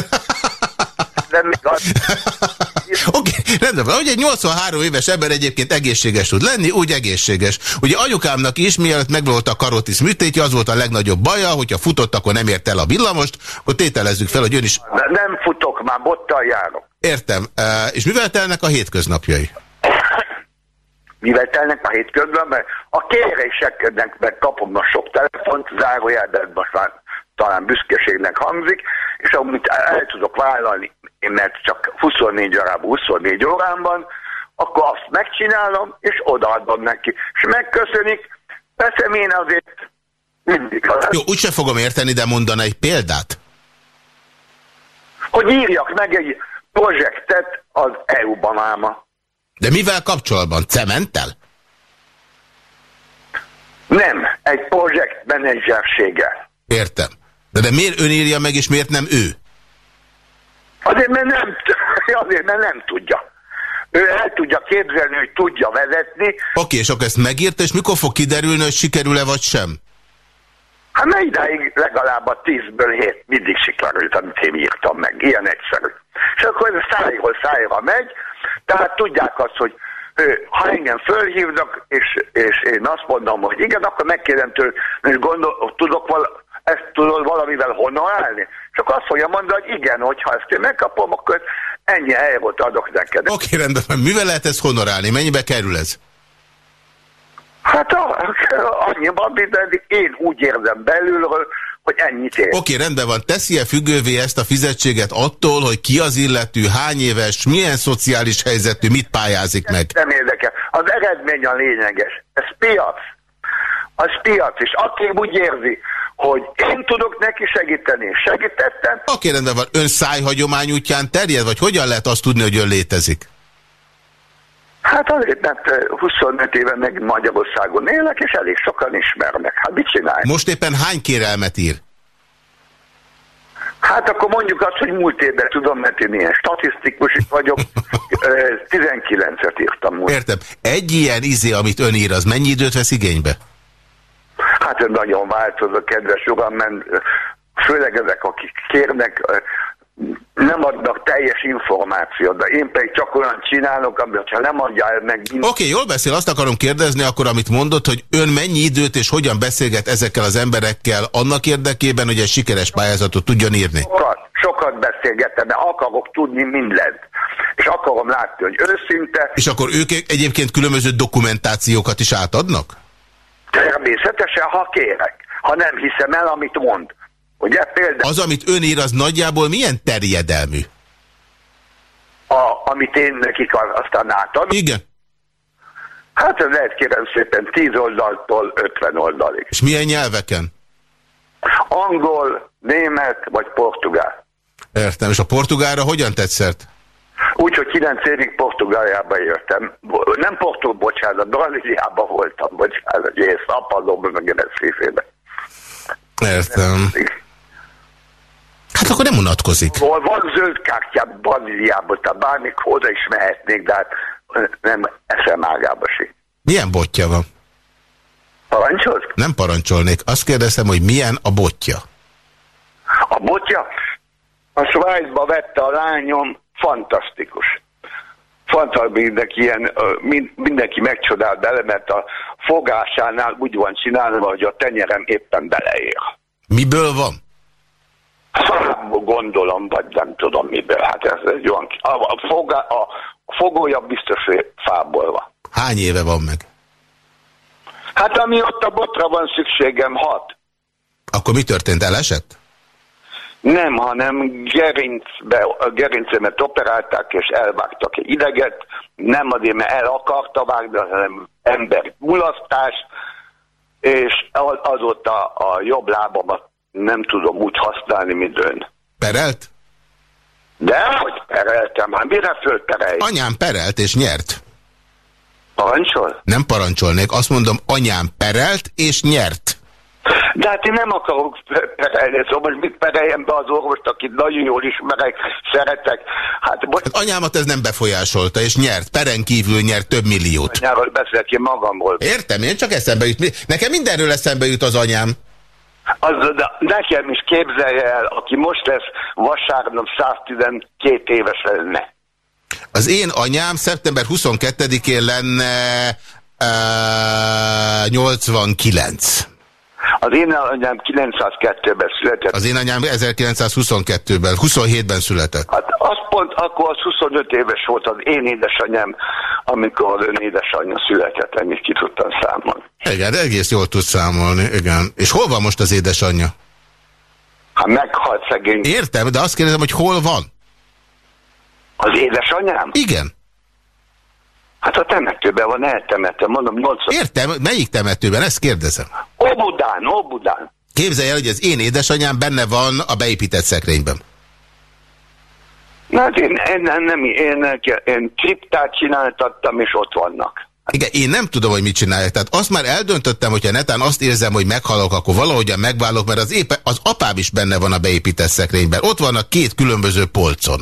Nem még az... [laughs] Oké, okay, rendben van. Hogy egy 83 éves ember egyébként egészséges tud lenni, úgy egészséges. Ugye anyukámnak is, mielőtt megvolt a karotis műtétje, az volt a legnagyobb baja, hogyha futott, akkor nem ért el a villamost, akkor tételezzük fel, hogy ön is... Nem futok, már bottal járok. Értem. És mivel telnek a hétköznapjai? [clears throat] mivel telnek a hétköznapban, a kéréseknek meg kapom a sok telefont, zárójelben most már talán büszkeségnek hangzik, és amit el tudok vállalni, mert csak 24 órában, 24 órámban, akkor azt megcsinálom, és odaadom neki. És megköszönik, teszem én azért mindig. Jó, úgyse fogom érteni, de mondana egy példát. Hogy írjak meg egy projektet az EU-ban áma. De mivel kapcsolatban? Cementtel? Nem, egy projekt menedzserséggel. Értem. De, de miért ön írja meg, és miért nem ő? Azért, mert nem, [laughs] azért, mert nem tudja. Ő el tudja képzelni, hogy tudja vezetni. Oké, okay, és akkor ezt megírta, és mikor fog kiderülni, hogy sikerül-e vagy sem? Hát mert idáig legalább a tízből hét mindig sikerült, amit én írtam meg. Ilyen egyszerű. És akkor ez szájról szájra megy, tehát tudják azt, hogy ha engem fölhívnak, és, és én azt mondom, hogy igen, akkor megkérdem tőle, hogy gondol, tudok vala, ezt tudod valamivel honorálni? Akkor azt fogja mondani, hogy igen, hogyha ezt én megkapom, akkor ennyi helyet adok neked. Oké, okay, rendben. Mivel lehet ezt honorálni? Mennyibe kerül ez? Hát annyiban, mint én úgy érzem belülről, hogy ennyit ér. Oké, okay, rendben van. Teszi-e függővé ezt a fizetséget attól, hogy ki az illető, hány éves, milyen szociális helyzetű, mit pályázik meg? Nem érdekel. Az eredmény a lényeges. Ez piac. Az piac. És aki úgy érzi, hogy én tudok neki segíteni, segítettem. Oké, rendben van. Ön szájhagyomány útján terjed, vagy hogyan lehet azt tudni, hogy ön létezik? Hát azért, mert 25 éve meg Magyarországon élek, és elég sokan ismernek. Hát mit csinálj? Most éppen hány kérelmet ír? Hát akkor mondjuk azt, hogy múlt évben tudom, mert én ilyen statisztikus vagyok, [laughs] 19-et írtam múlt. Értem. Egy ilyen izé, amit ön ír, az mennyi időt vesz igénybe? Hát nagyon változó, kedves uram, mert főleg ezek, akik kérnek, nem adnak teljes információt, de én pedig csak olyan csinálok, amit ha nem adja el meg... Oké, okay, jól beszél, azt akarom kérdezni akkor, amit mondott, hogy ön mennyi időt és hogyan beszélget ezekkel az emberekkel annak érdekében, hogy egy sikeres pályázatot tudjon írni? Sokat, sokat beszélgetem, de akarok tudni mindent. És akarom látni, hogy őszinte... És akkor ők egyébként különböző dokumentációkat is átadnak? Természetesen, ha kérek. Ha nem hiszem el, amit mond. Ugye például... Az, amit ön ír, az nagyjából milyen terjedelmű? A, amit én nekik aztán átadom? Igen. Hát ez lehet kérem szépen 10 oldaltól 50 oldalig. És milyen nyelveken? Angol, német vagy portugál. Értem. És a portugálra hogyan tetszett? Úgy, hogy 9 évig Portugáliába éltem. Nem Portugál, bocsánat, Brazíliában voltam, bocsánat, és apadom, meg Recife-be. Értem. Hát akkor nem unatkozik. Van zöld kártyám Brazíliában, tehát bármikor oda is mehetnék, de hát nem eszem ágába si. Milyen botja van? Parancsolsz? Nem parancsolnék. Azt kérdeztem, hogy milyen a botja. A botja? A Svájcba vette a lányom, fantasztikus. Fantasztikus, mindenki, ilyen, mindenki megcsodált bele, mert a fogásánál úgy van csinálva, hogy a tenyerem éppen beleér. Miből van? Gondolom, vagy nem tudom miből. Hát ez egy olyan... A, foga, a fogója biztos, hogy fából van. Hány éve van meg? Hát ami ott a botra van szükségem, hat. Akkor mi történt? Elesett? Nem, hanem gerincbe, a gerincemet operálták, és elvágtak egy ideget. Nem azért, mert el akarta vágni, hanem emberi mulasztás, és azóta a jobb lábamat nem tudom úgy használni, mint ön. Perelt? De hogy pereltem, hát mire fölperelj? Anyám perelt és nyert. Parancsol? Nem parancsolnék, azt mondom, anyám perelt és nyert. De hát én nem akarok perelni, szóval most mit pereljem be az orvost, akit nagyon jól ismerek, szeretek. Hát, most... hát anyámat ez nem befolyásolta, és nyert, peren kívül nyert több milliót. Anyáról beszélek én magamról. Értem, én csak eszembe jut. Nekem mindenről eszembe jut az anyám. Az, de nekem is képzelje el, aki most lesz vasárnap 112 éves lenne. Az én anyám szeptember 22-én lenne uh, 89. Az én anyám 902-ben született. Az én anyám 1922-ben, 27-ben született. Hát az pont akkor az 25 éves volt az én édesanyám, amikor az ön édesanyja született, ennyit ki tudtam számolni. Igen, egész jól tud számolni, igen. És hol van most az édesanyja? Hát meghalt szegény. Értem, de azt kérdezem, hogy hol van? Az édesanyám? Igen. Hát a temetőben van eltemetve, mondom 80. Értem, melyik temetőben? Ezt kérdezem. Óbudán, Óbudán. Képzelj el, hogy az én édesanyám benne van a beépített szekrényben. Na, hát én, én, nem, nem, én, én kriptát csináltattam, és ott vannak. Igen, én nem tudom, hogy mit csinálják. Tehát azt már eldöntöttem, hogyha netán azt érzem, hogy meghalok, akkor valahogyan megválok, mert az, épe, az apám is benne van a beépített szekrényben. Ott vannak két különböző polcon.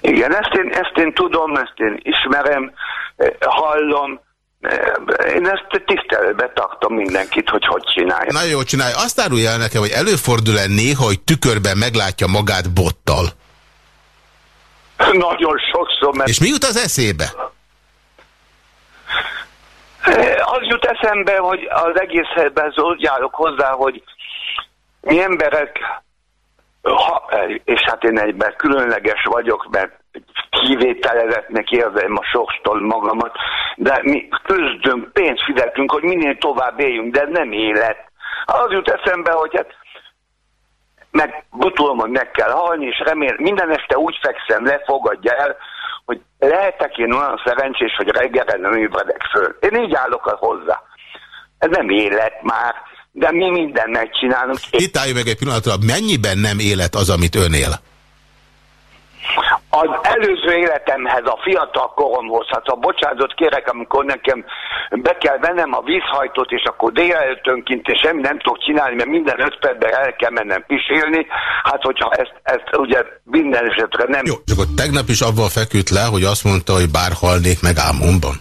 Igen, ezt én, ezt én tudom, ezt én ismerem, eh, hallom, én ezt tiszteletbe tartom mindenkit, hogy hogy csinálja. Na jó, csinálja. Azt árulja el nekem, hogy előfordul-e néha, hogy tükörben meglátja magát bottal? Nagyon sokszor. Mert... És mi jut az eszébe? Az jut eszembe, hogy az egész helyben úgy járok hozzá, hogy mi emberek ha, és hát én egyben különleges vagyok, mert kivételezetnek érzem a sorstól magamat, de mi közdünk, pénzt fizetünk, hogy minél tovább éljünk, de nem élet. Az jut eszembe, hogy hát meg tudom, hogy meg kell halni, és remélem, minden este úgy fekszem le, fogadja el, hogy lehetek én olyan szerencsés, hogy reggelre nem ébredek föl. Én így állok hozzá. Ez nem élet már de mi mindent megcsinálunk. Itt állj meg egy pillanatra, mennyiben nem élet az, amit ön él? Az előző életemhez, a fiatal koromhoz, hát a bocsánatot kérek, amikor nekem be kell vennem a vízhajtót, és akkor délelőttönként, és semmi nem tudok csinálni, mert minden öt percben el kell mennem pisélni, hát hogyha ezt, ezt ugye minden esetre nem... Jó, csak ott tegnap is avval feküdt le, hogy azt mondta, hogy bár halnék meg álmomban.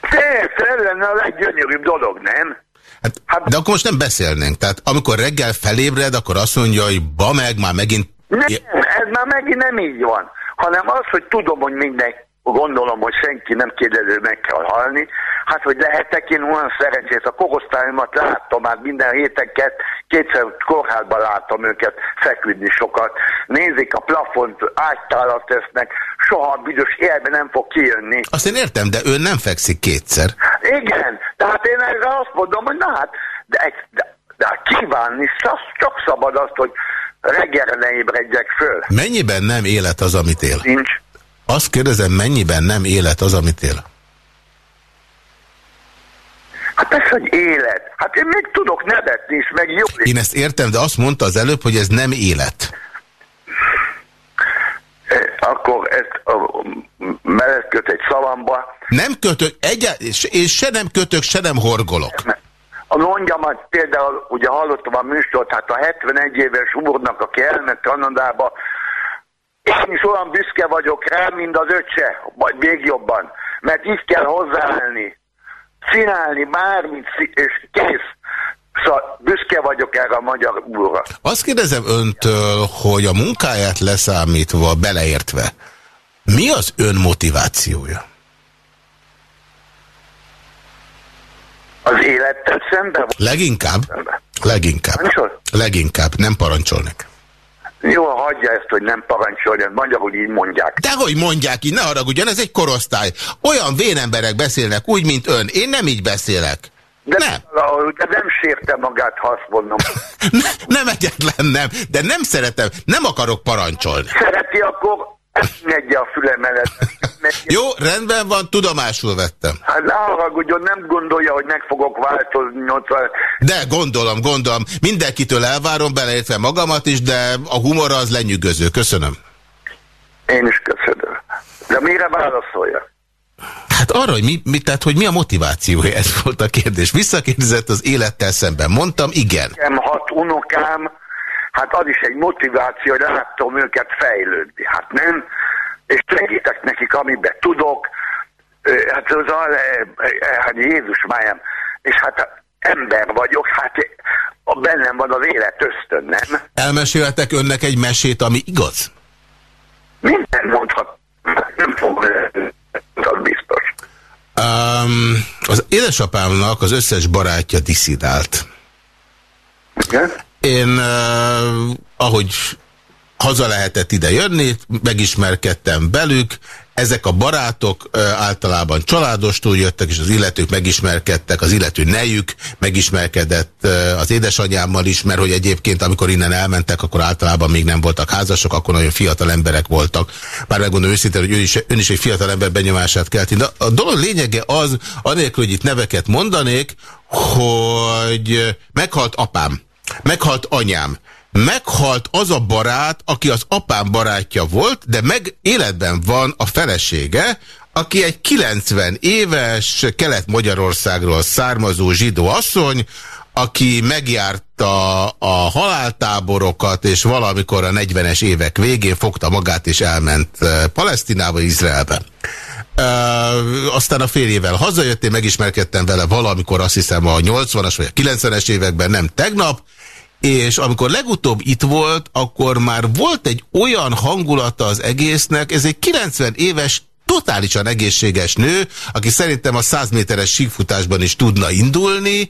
Ez lenne a leggyönyörűbb dolog, nem? Hát, hát, de akkor most nem beszélnénk. Tehát amikor reggel felébred, akkor azt mondja, hogy ba meg, már megint... Nem, ez már megint nem így van. Hanem az, hogy tudom, hogy minden, gondolom, hogy senki nem kérdező meg kell halni, hát hogy lehetek én olyan szerencsés, a korosztályomat láttam már minden héten kétszer kórházban látom őket feküdni sokat, nézik a plafont, ágytálat tesznek, soha büdös élben nem fog kijönni. Azt én értem, de ő nem fekszik kétszer. Igen, tehát én erre azt mondom, hogy na hát, de, de, de kívánni, csak szabad azt, hogy reggelre ne ébredjek föl. Mennyiben nem élet az, amit él? Nincs. Azt kérdezem, mennyiben nem élet az, amit él? Hát persze, hogy élet. Hát én még tudok nevetni is, meg jó. Én ezt értem, de azt mondta az előbb, hogy ez nem élet. Akkor ezt mellett köt egy szavamba. Nem kötök, egyáltalán, és se nem kötök, se nem horgolok. A mondjam, hogy például, ugye hallottam a műsort, hát a 71 éves úrnak, aki elment Kanadába, én is olyan büszke vagyok rá, mint az öccse, vagy még jobban. mert így kell hozzáállni. Csinálni bármit, és kész. Szóval büszke vagyok erre a magyar úrra. Azt kérdezem öntől, hogy a munkáját leszámítva, beleértve, mi az ön motivációja? Az élettel szemben? Leginkább? Leginkább. Leginkább. Nem parancsolnak. Jó, hagyja ezt, hogy nem parancsolja, magyarul így mondják. Dehogy mondják így, ne haragudjon, ez egy korosztály. Olyan vénemberek beszélnek úgy, mint ön. Én nem így beszélek. De nem. De nem sérte magát, ha azt mondom. [laughs] ne, nem egyetlen nem, de nem szeretem, nem akarok parancsolni. Szereti, akkor megye a fülemelet. Jó, rendben van, tudomásul vettem. Hát ne haragudjon, nem gondolja, hogy meg fogok változni 80... De gondolom, gondolom. Mindenkitől elvárom, beleértve magamat is, de a humor az lenyűgöző. Köszönöm. Én is köszönöm. De mire válaszolja? Hát arra, hogy mi, mi, tehát, hogy mi a motivációja, ez volt a kérdés. Visszakérdezett az élettel szemben. Mondtam, igen. Nekem hat unokám, hát az is egy motiváció, hogy láttam őket fejlődni. Hát nem, és segítek nekik, amiben tudok. Hát az a, hát Jézus májam, és hát ember vagyok, hát bennem van az élet ösztön, nem? Elmesélhetek önnek egy mesét, ami igaz? Minden mondhat, nem fog, az biztos. Um, az édesapámnak az összes barátja diszidált. Igen? Én, uh, ahogy haza lehetett ide jönni, megismerkedtem belük, ezek a barátok általában családostól jöttek, és az illetők megismerkedtek, az illető nejük megismerkedett az édesanyámmal is, mert hogy egyébként, amikor innen elmentek, akkor általában még nem voltak házasok, akkor nagyon fiatal emberek voltak. Bár megmondom őszintén, hogy ön is, ön is egy fiatal ember benyomását kelti. De a dolog lényege az, anélkül, hogy itt neveket mondanék, hogy meghalt apám, meghalt anyám, meghalt az a barát, aki az apám barátja volt, de meg életben van a felesége, aki egy 90 éves Kelet-Magyarországról származó zsidó asszony, aki megjárta a haláltáborokat, és valamikor a 40-es évek végén fogta magát, és elment Palesztinába, Izraelbe. Uh, aztán a fél évvel hazajött, én megismerkedtem vele valamikor, azt hiszem a 80-as vagy a 90-es években, nem tegnap, és amikor legutóbb itt volt, akkor már volt egy olyan hangulata az egésznek, ez egy 90 éves totálisan egészséges nő, aki szerintem a 100 méteres síkfutásban is tudna indulni,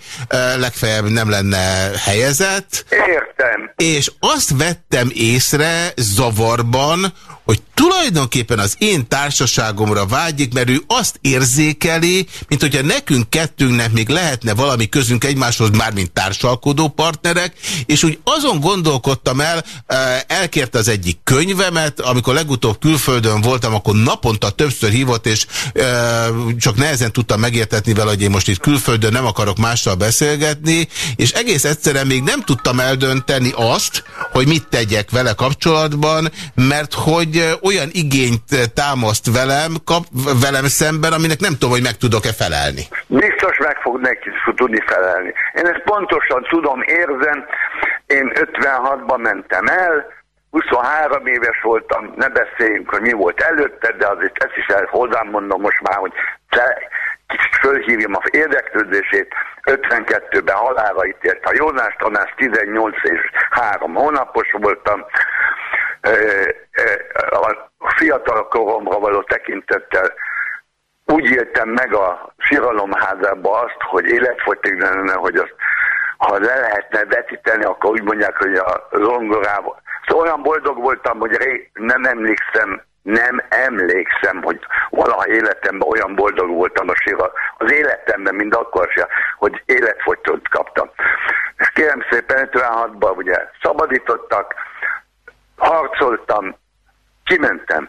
legfeljebb nem lenne helyezett. Értem. És azt vettem észre zavarban, hogy tulajdonképpen az én társaságomra vágyik, mert ő azt érzékeli, mint hogyha nekünk kettőnknek még lehetne valami közünk egymáshoz már, mint társalkodó partnerek, és úgy azon gondolkodtam el, elkérte az egyik könyvemet, amikor legutóbb külföldön voltam, akkor naponta többször hívott, és csak nehezen tudtam megértetni vele, hogy én most itt külföldön nem akarok mással beszélgetni, és egész egyszerűen még nem tudtam eldönteni azt, hogy mit tegyek vele kapcsolatban, mert hogy olyan igényt támaszt velem, kap, velem szemben, aminek nem tudom, hogy meg tudok-e felelni. Biztos meg fog neki tudni felelni. Én ezt pontosan tudom, érzem. Én 56-ban mentem el, 23 éves voltam, ne beszéljünk, hogy mi volt előtte, de azért ezt is el, hozzám mondom most már, hogy kicsit fölhívjam az érdeklődését. 52-ben halára ítélt a Jónás Tanás, 18 és 3 hónapos voltam a fiatal koromra való tekintettel úgy éltem meg a síralomházába azt, hogy életfogytig lenne, hogy azt, ha le lehetne vetíteni, akkor úgy mondják, hogy a zongorával. Szóval olyan boldog voltam, hogy ré, nem emlékszem, nem emlékszem, hogy valaha életemben olyan boldog voltam a síra, az életemben, mint akkor sem, hogy életfogytot kaptam. És kérem szépen, 56-ban ugye szabadítottak, harcoltam, kimentem.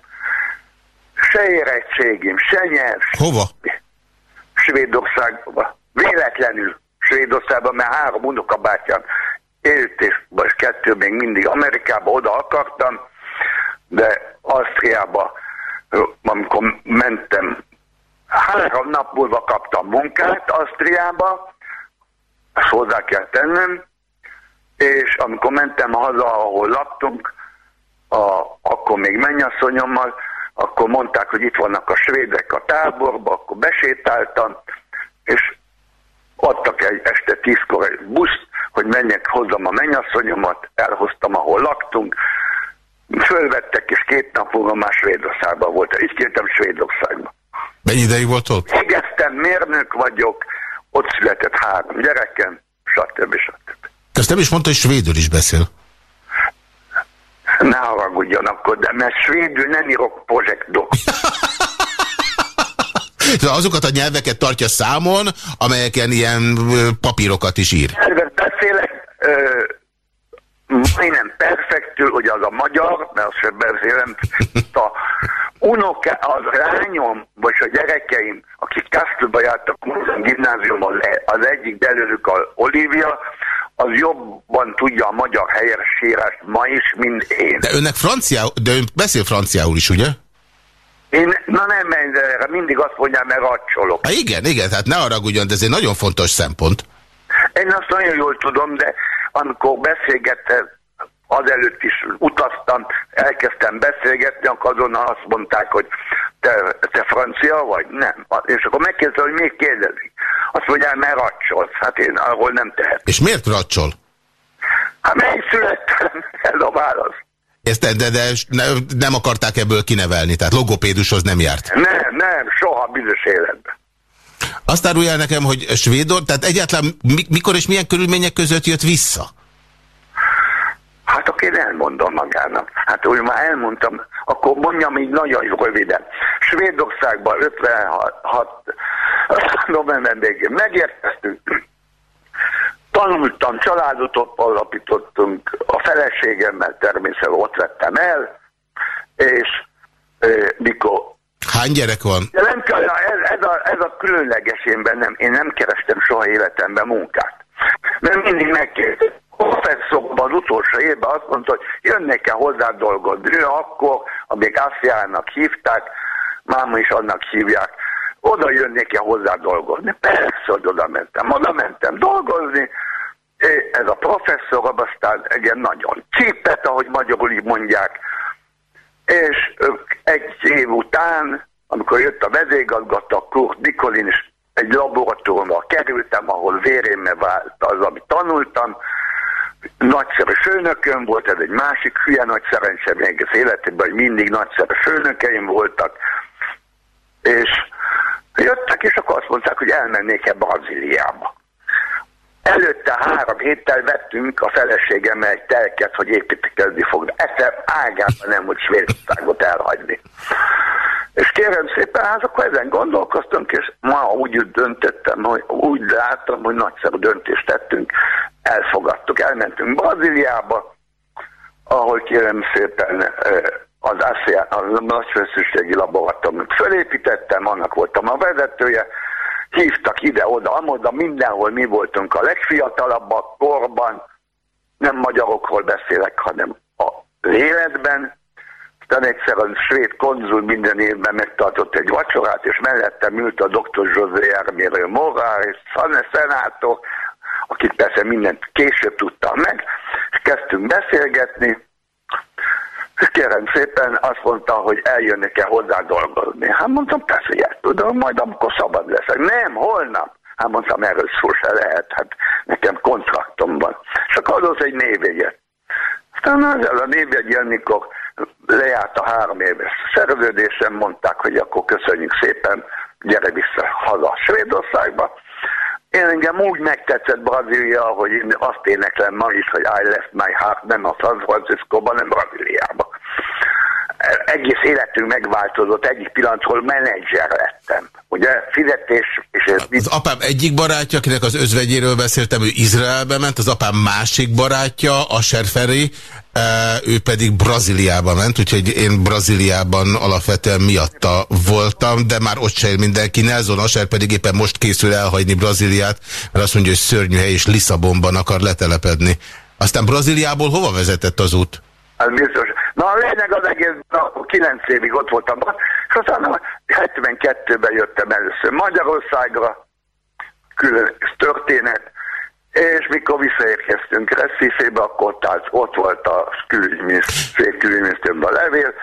Se érettségim, se nyelv. Hova? Svédországba. Véletlenül Svédországban, mert három unokabátyám élt, és vagy kettő még mindig Amerikába oda akartam, de Ausztriába, amikor mentem, három nap múlva kaptam munkát Ausztriába, ezt hozzá kell tennem, és amikor mentem haza, ahol laktunk, a, akkor még mennyasszonyommal, akkor mondták, hogy itt vannak a svédek a táborba, akkor besétáltam, és adtak egy este tízkor egy buszt, hogy menjek hozzam a mennyasszonyomat, elhoztam, ahol laktunk, fölvettek, és két nap múlva már Svédországban volt. Így kértem Svédországban. Mennyi ideig volt ott? Egeztem, mérnök vagyok, ott született három gyerekem, stb. stb. Ezt nem is mondta, hogy svédül is beszél. Ne haragudjon akkor, de mert svédül nem írok projektdok. Azokat a nyelveket tartja számon, amelyeken ilyen papírokat is ír. Erről beszélek, ö, majdnem perfektül, hogy az a magyar, mert azt sem beszélem, a unoka, az rányom, vagy a gyerekeim, akik Kastlba jártak a gimnáziumban, az egyik belőlük a Olivia, az jobban tudja a magyar helyesírást ma is, mint én. De önnek franciául, de ön beszél franciául is, ugye? Én, na nem mindig azt mondjam, mert racsolok. Há igen, igen, tehát ne haragudjon, de ez egy nagyon fontos szempont. Én azt nagyon jól tudom, de amikor beszélgettem, azelőtt is utaztam, elkezdtem beszélgetni, akkor azonnal azt mondták, hogy te, te francia vagy? Nem. És akkor megkérdeztem, hogy még kérdezik. Azt mondják, mert racsolsz. Hát én arról nem tehet. És miért racsol? Hát mely születtem? [laughs] Ez a válasz. Ezt, de, de, de ne, nem akarták ebből kinevelni, tehát logopédushoz nem járt. Nem, nem, soha bizonyos életben. Azt árulja nekem, hogy Svédor, tehát egyáltalán mikor és milyen körülmények között jött vissza? Hát akkor én elmondom magának. Hát úgy már elmondtam, akkor mondjam így nagyon röviden. Svédországban 56 [laughs] november végén megérkeztünk, tanultam, családot ott alapítottunk, a feleségemmel természetesen ott vettem el, és e, mikor... Hány gyerek van? De nem kell, ez, ez, a, ez a különleges én bennem, én nem kerestem soha életemben munkát. Mert mindig megkérdeztem professzorban az utolsó évben azt mondta, hogy jönnek el hozzá dolgozni. Ő akkor, amíg Asziának hívták, máma is annak hívják, oda jönnék el hozzá dolgozni. Persze, hogy oda mentem. Oda mentem dolgozni, ez a professzor aztán egy ilyen nagyon csípet, ahogy magyarul így mondják, és egy év után, amikor jött a vezérigazgató, Kurt Nikolin, és egy laboratóriumba kerültem, ahol vérémmel vált az, amit tanultam, nagyszerű főnököm volt, ez egy másik hülye nagy szerencse még az életében, hogy mindig nagyszerű főnökeim voltak, és jöttek, és akkor azt mondták, hogy elmennék-e Brazíliába. Előtte három héttel vettünk a feleségemmel egy telket, hogy építkezni fog. Ezt ágában nem, hogy Svédországot elhagyni. És kérem szépen, hát akkor ezen gondolkoztunk, és ma úgy döntöttem, hogy úgy láttam, hogy nagyszerű döntést tettünk, elfogadtuk, elmentünk Brazíliába, ahol kérem szépen az ASEAN, a nagyfőszűségi laboratóriumot fölépítettem, annak voltam a vezetője, hívtak ide-oda, amoda, mindenhol mi voltunk a legfiatalabbak korban, nem magyarokról beszélek, hanem a életben, aztán egyszer a svéd konzul minden évben megtartott egy vacsorát, és mellettem ült a dr. José és Szane szenátor, akit persze mindent később tudtam meg, és kezdtünk beszélgetni, kérem szépen azt mondta, hogy eljönnek-e hozzá dolgozni. Hát mondtam, persze, hogy tudom, majd amikor szabad leszek. Nem, holnap. Hát mondtam, erről szó se lehet, hát nekem kontraktom van. És akkor adott egy névjegyet. Aztán ezzel a névjegyel, mikor lejárt a három éves szerződésem, mondták, hogy akkor köszönjük szépen, gyere vissza haza Svédországba. Én engem úgy megtetszett Brazília, hogy én azt éneklem ma is, hogy I left my heart nem a San Francisco-ban, nem Brazíliába. Egész életünk megváltozott egyik pillanatról menedzser lettem. Ugye fizetés és ez... Az apám egyik barátja, akinek az özvegyéről beszéltem, ő Izraelbe ment, az apám másik barátja, Asher Feri, ő pedig Brazíliába ment, úgyhogy én Brazíliában alapvetően miatta voltam, de már ott sem mindenki. Nelson Asher pedig éppen most készül elhagyni Brazíliát, mert azt mondja, hogy szörnyű hely, és Lisszabonban akar letelepedni. Aztán Brazíliából hova vezetett az út? Az biztos. Na a lényeg az egész, na, 9 évig ott voltam, és aztán 72-ben jöttem először Magyarországra, külön történet, és mikor visszaérkeztünk Reszifébe, akkor ott, ott volt a külügyminisztériumban levél,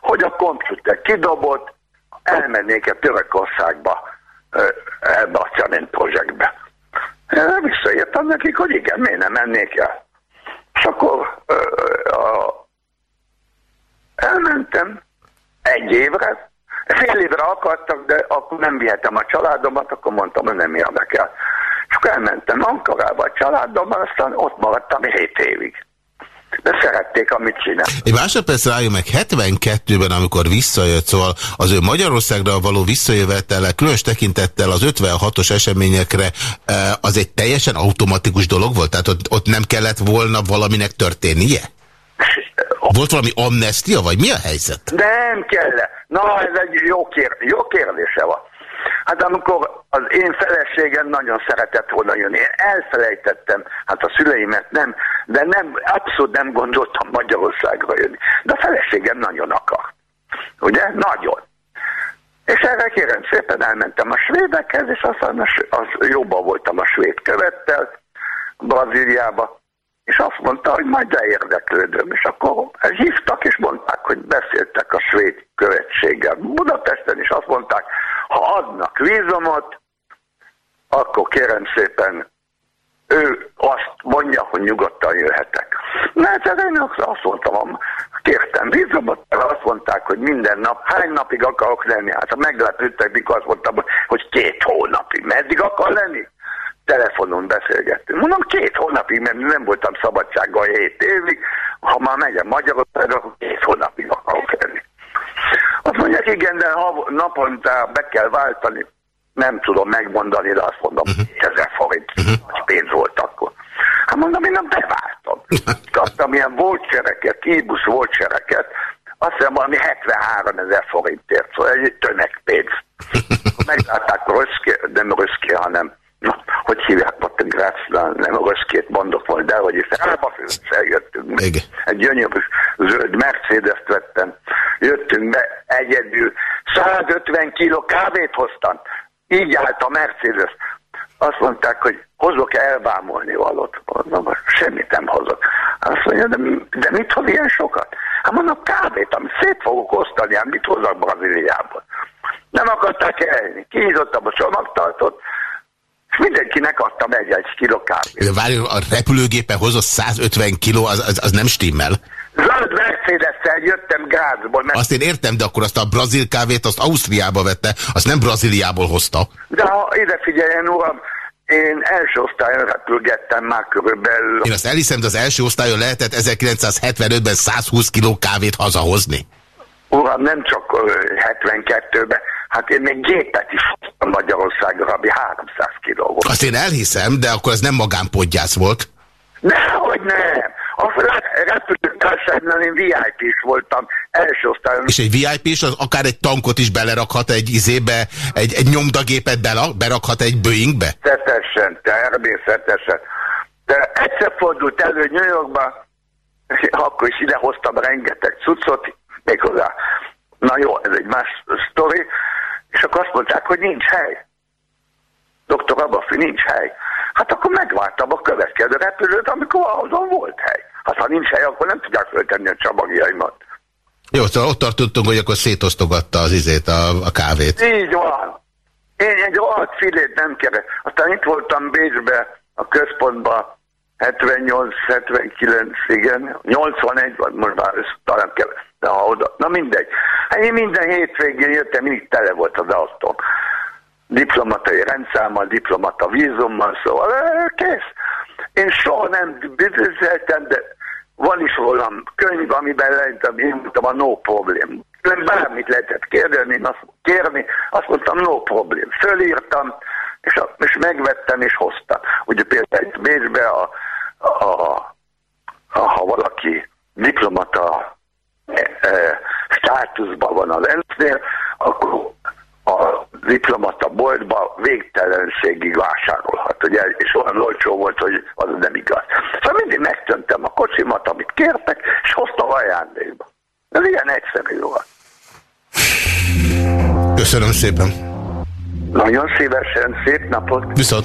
hogy a komputer kidobott, elmennék-e Törökországba ebbe a Csanin projektbe. Visszaírtam nekik, hogy igen, miért nem mennék el. És akkor a, elmentem egy évre, fél évre akartak, de akkor nem vihetem a családomat, akkor mondtam, hogy nem érdekel. És akkor elmentem Ankarába a családommal, aztán ott maradtam 7 évig de szerették, amit csinál. Egy másodperc rájön meg 72-ben, amikor visszajött, szóval az ő Magyarországra való visszajövetele, különös tekintettel az 56-os eseményekre, eh, az egy teljesen automatikus dolog volt? Tehát ott, ott nem kellett volna valaminek történnie? Volt valami amnestia, vagy mi a helyzet? Nem kell. Na, ez egy jó, kér, jó kérdése van. Hát amikor az én feleségem nagyon szeretett volna jönni, én elfelejtettem, hát a szüleimet nem, de nem, abszolút nem gondoltam Magyarországra jönni. De a feleségem nagyon akar. Ugye? Nagyon. És erre kérem szépen elmentem a svédekhez, és aztán az jobban voltam a svéd követtel, Brazíliába, és azt mondta, hogy majd leérdeklődöm. És akkor hívtak, és mondták, hogy beszéltek a svéd követséggel Budapesten, és azt mondták, ha adnak vízumot, akkor kérem szépen ő azt mondja, hogy nyugodtan jöhetek. Na hát én azt mondtam, kértem vízumot, azt mondták, hogy minden nap, hány napig akarok lenni? Hát meglepődtek, mikor azt mondtam, hogy két hónapig. Meddig akar lenni? Telefonon beszélgettünk. Mondom, két hónapig, mert nem voltam szabadsággal hét évig, ha már megyek Magyarországra, akkor két hónapig akarok lenni. Azt mondják, igen, de ha naponta be kell váltani, nem tudom megmondani, de azt mondom, uh -huh. 1000 forint uh -huh. nagy pénz volt akkor. Hát mondom, én nem beváltam. [laughs] Kaptam ilyen voltsereket, kibusz voltsereket, azt hiszem valami 73 ezer forintért, szóval egy tömegpénz. [laughs] Meglátták Röszké, nem Röszké, hanem na, hogy hívják Grácz, nem Röszkét mondok volna, de hogy is eljöttünk. Egy gyönyörű zöld Mercedes-t vettem. Jöttünk be egyedül. 150 kiló kávét hoztam. Így állt a Mercedes. Azt mondták, hogy hozok elbámolni valót. Mondom, semmit nem hozok. Azt mondja, de, de mit hoz ilyen sokat? Hát mondom, kávét, amit szét fogok osztani, hát mit hozok Brazíliából? Nem akarták elni. Kinyitottam a csomagtartót, és mindenkinek adtam egy-egy kiló kávét. Várj, a repülőgépen hozott 150 kiló, az, az, az nem stimmel? Zöld mercedes jöttem Gázból. Mert... Azt én értem, de akkor azt a brazil kávét azt Ausztriába vette, azt nem Brazíliából hozta. De ha ide figyeljen, uram, én első osztályon repülgettem már körülbelül. Én azt elhiszem, de az első osztályon lehetett 1975-ben 120 kiló kávét hazahozni. Uram, nem csak 72-ben. Hát én még gépet is hoztam Magyarországra, ami 300 kiló volt. Azt én elhiszem, de akkor ez nem magánpodgyász volt. Nehogy nem. A repülőtársaságnál én VIP is voltam, első osztályon. És egy VIP is az akár egy tankot is belerakhat egy izébe, egy, egy nyomdagépet bela, berakhat egy Boeingbe? Természetesen, természetesen. De egyszer fordult elő New Yorkba, [laughs] akkor is idehoztam rengeteg cuccot, méghozzá, na jó, ez egy más sztori, és akkor azt mondták, hogy nincs hely. Doktor Abafi, nincs hely. Hát akkor megvártam a következő repülőt, amikor azon volt hely. Hát ha nincs hely, akkor nem tudják föltenni a csapagjaimat. Jó, szóval ott tartottunk, hogy akkor szétosztogatta az izét, a, a kávét. Így van. Én egy rohadt filét nem keres. Aztán itt voltam Bécsbe, a központban, 78-79, igen, 81, vagy most már talán kell, ha oda, na mindegy. Hát én minden hétvégén jöttem, mindig tele volt az autóm. Diplomatai rendszámmal, diplomata vízummal, szóval kész. Én soha nem bizonyítottam, de van is volna könyv, amiben lehetem, én mondtam a no problem. Bármit lehetett kérdeni, azt, kérni, azt mondtam no problem. Fölírtam, és, a, és megvettem és hoztam. Ugye például egy Bécsbe, a, a, a, ha valaki diplomata státuszban van az ENSZ-nél, akkor a diplomata boltba végtelenségig vásárolhat, ugye, és olyan olcsó volt, hogy az nem igaz. Szóval mindig megtöntem a kocsimat, amit kértek, és hoztam ajándékba. Ez ilyen egyszerű volt. Köszönöm szépen. Nagyon szívesen, szép napot. Viszont.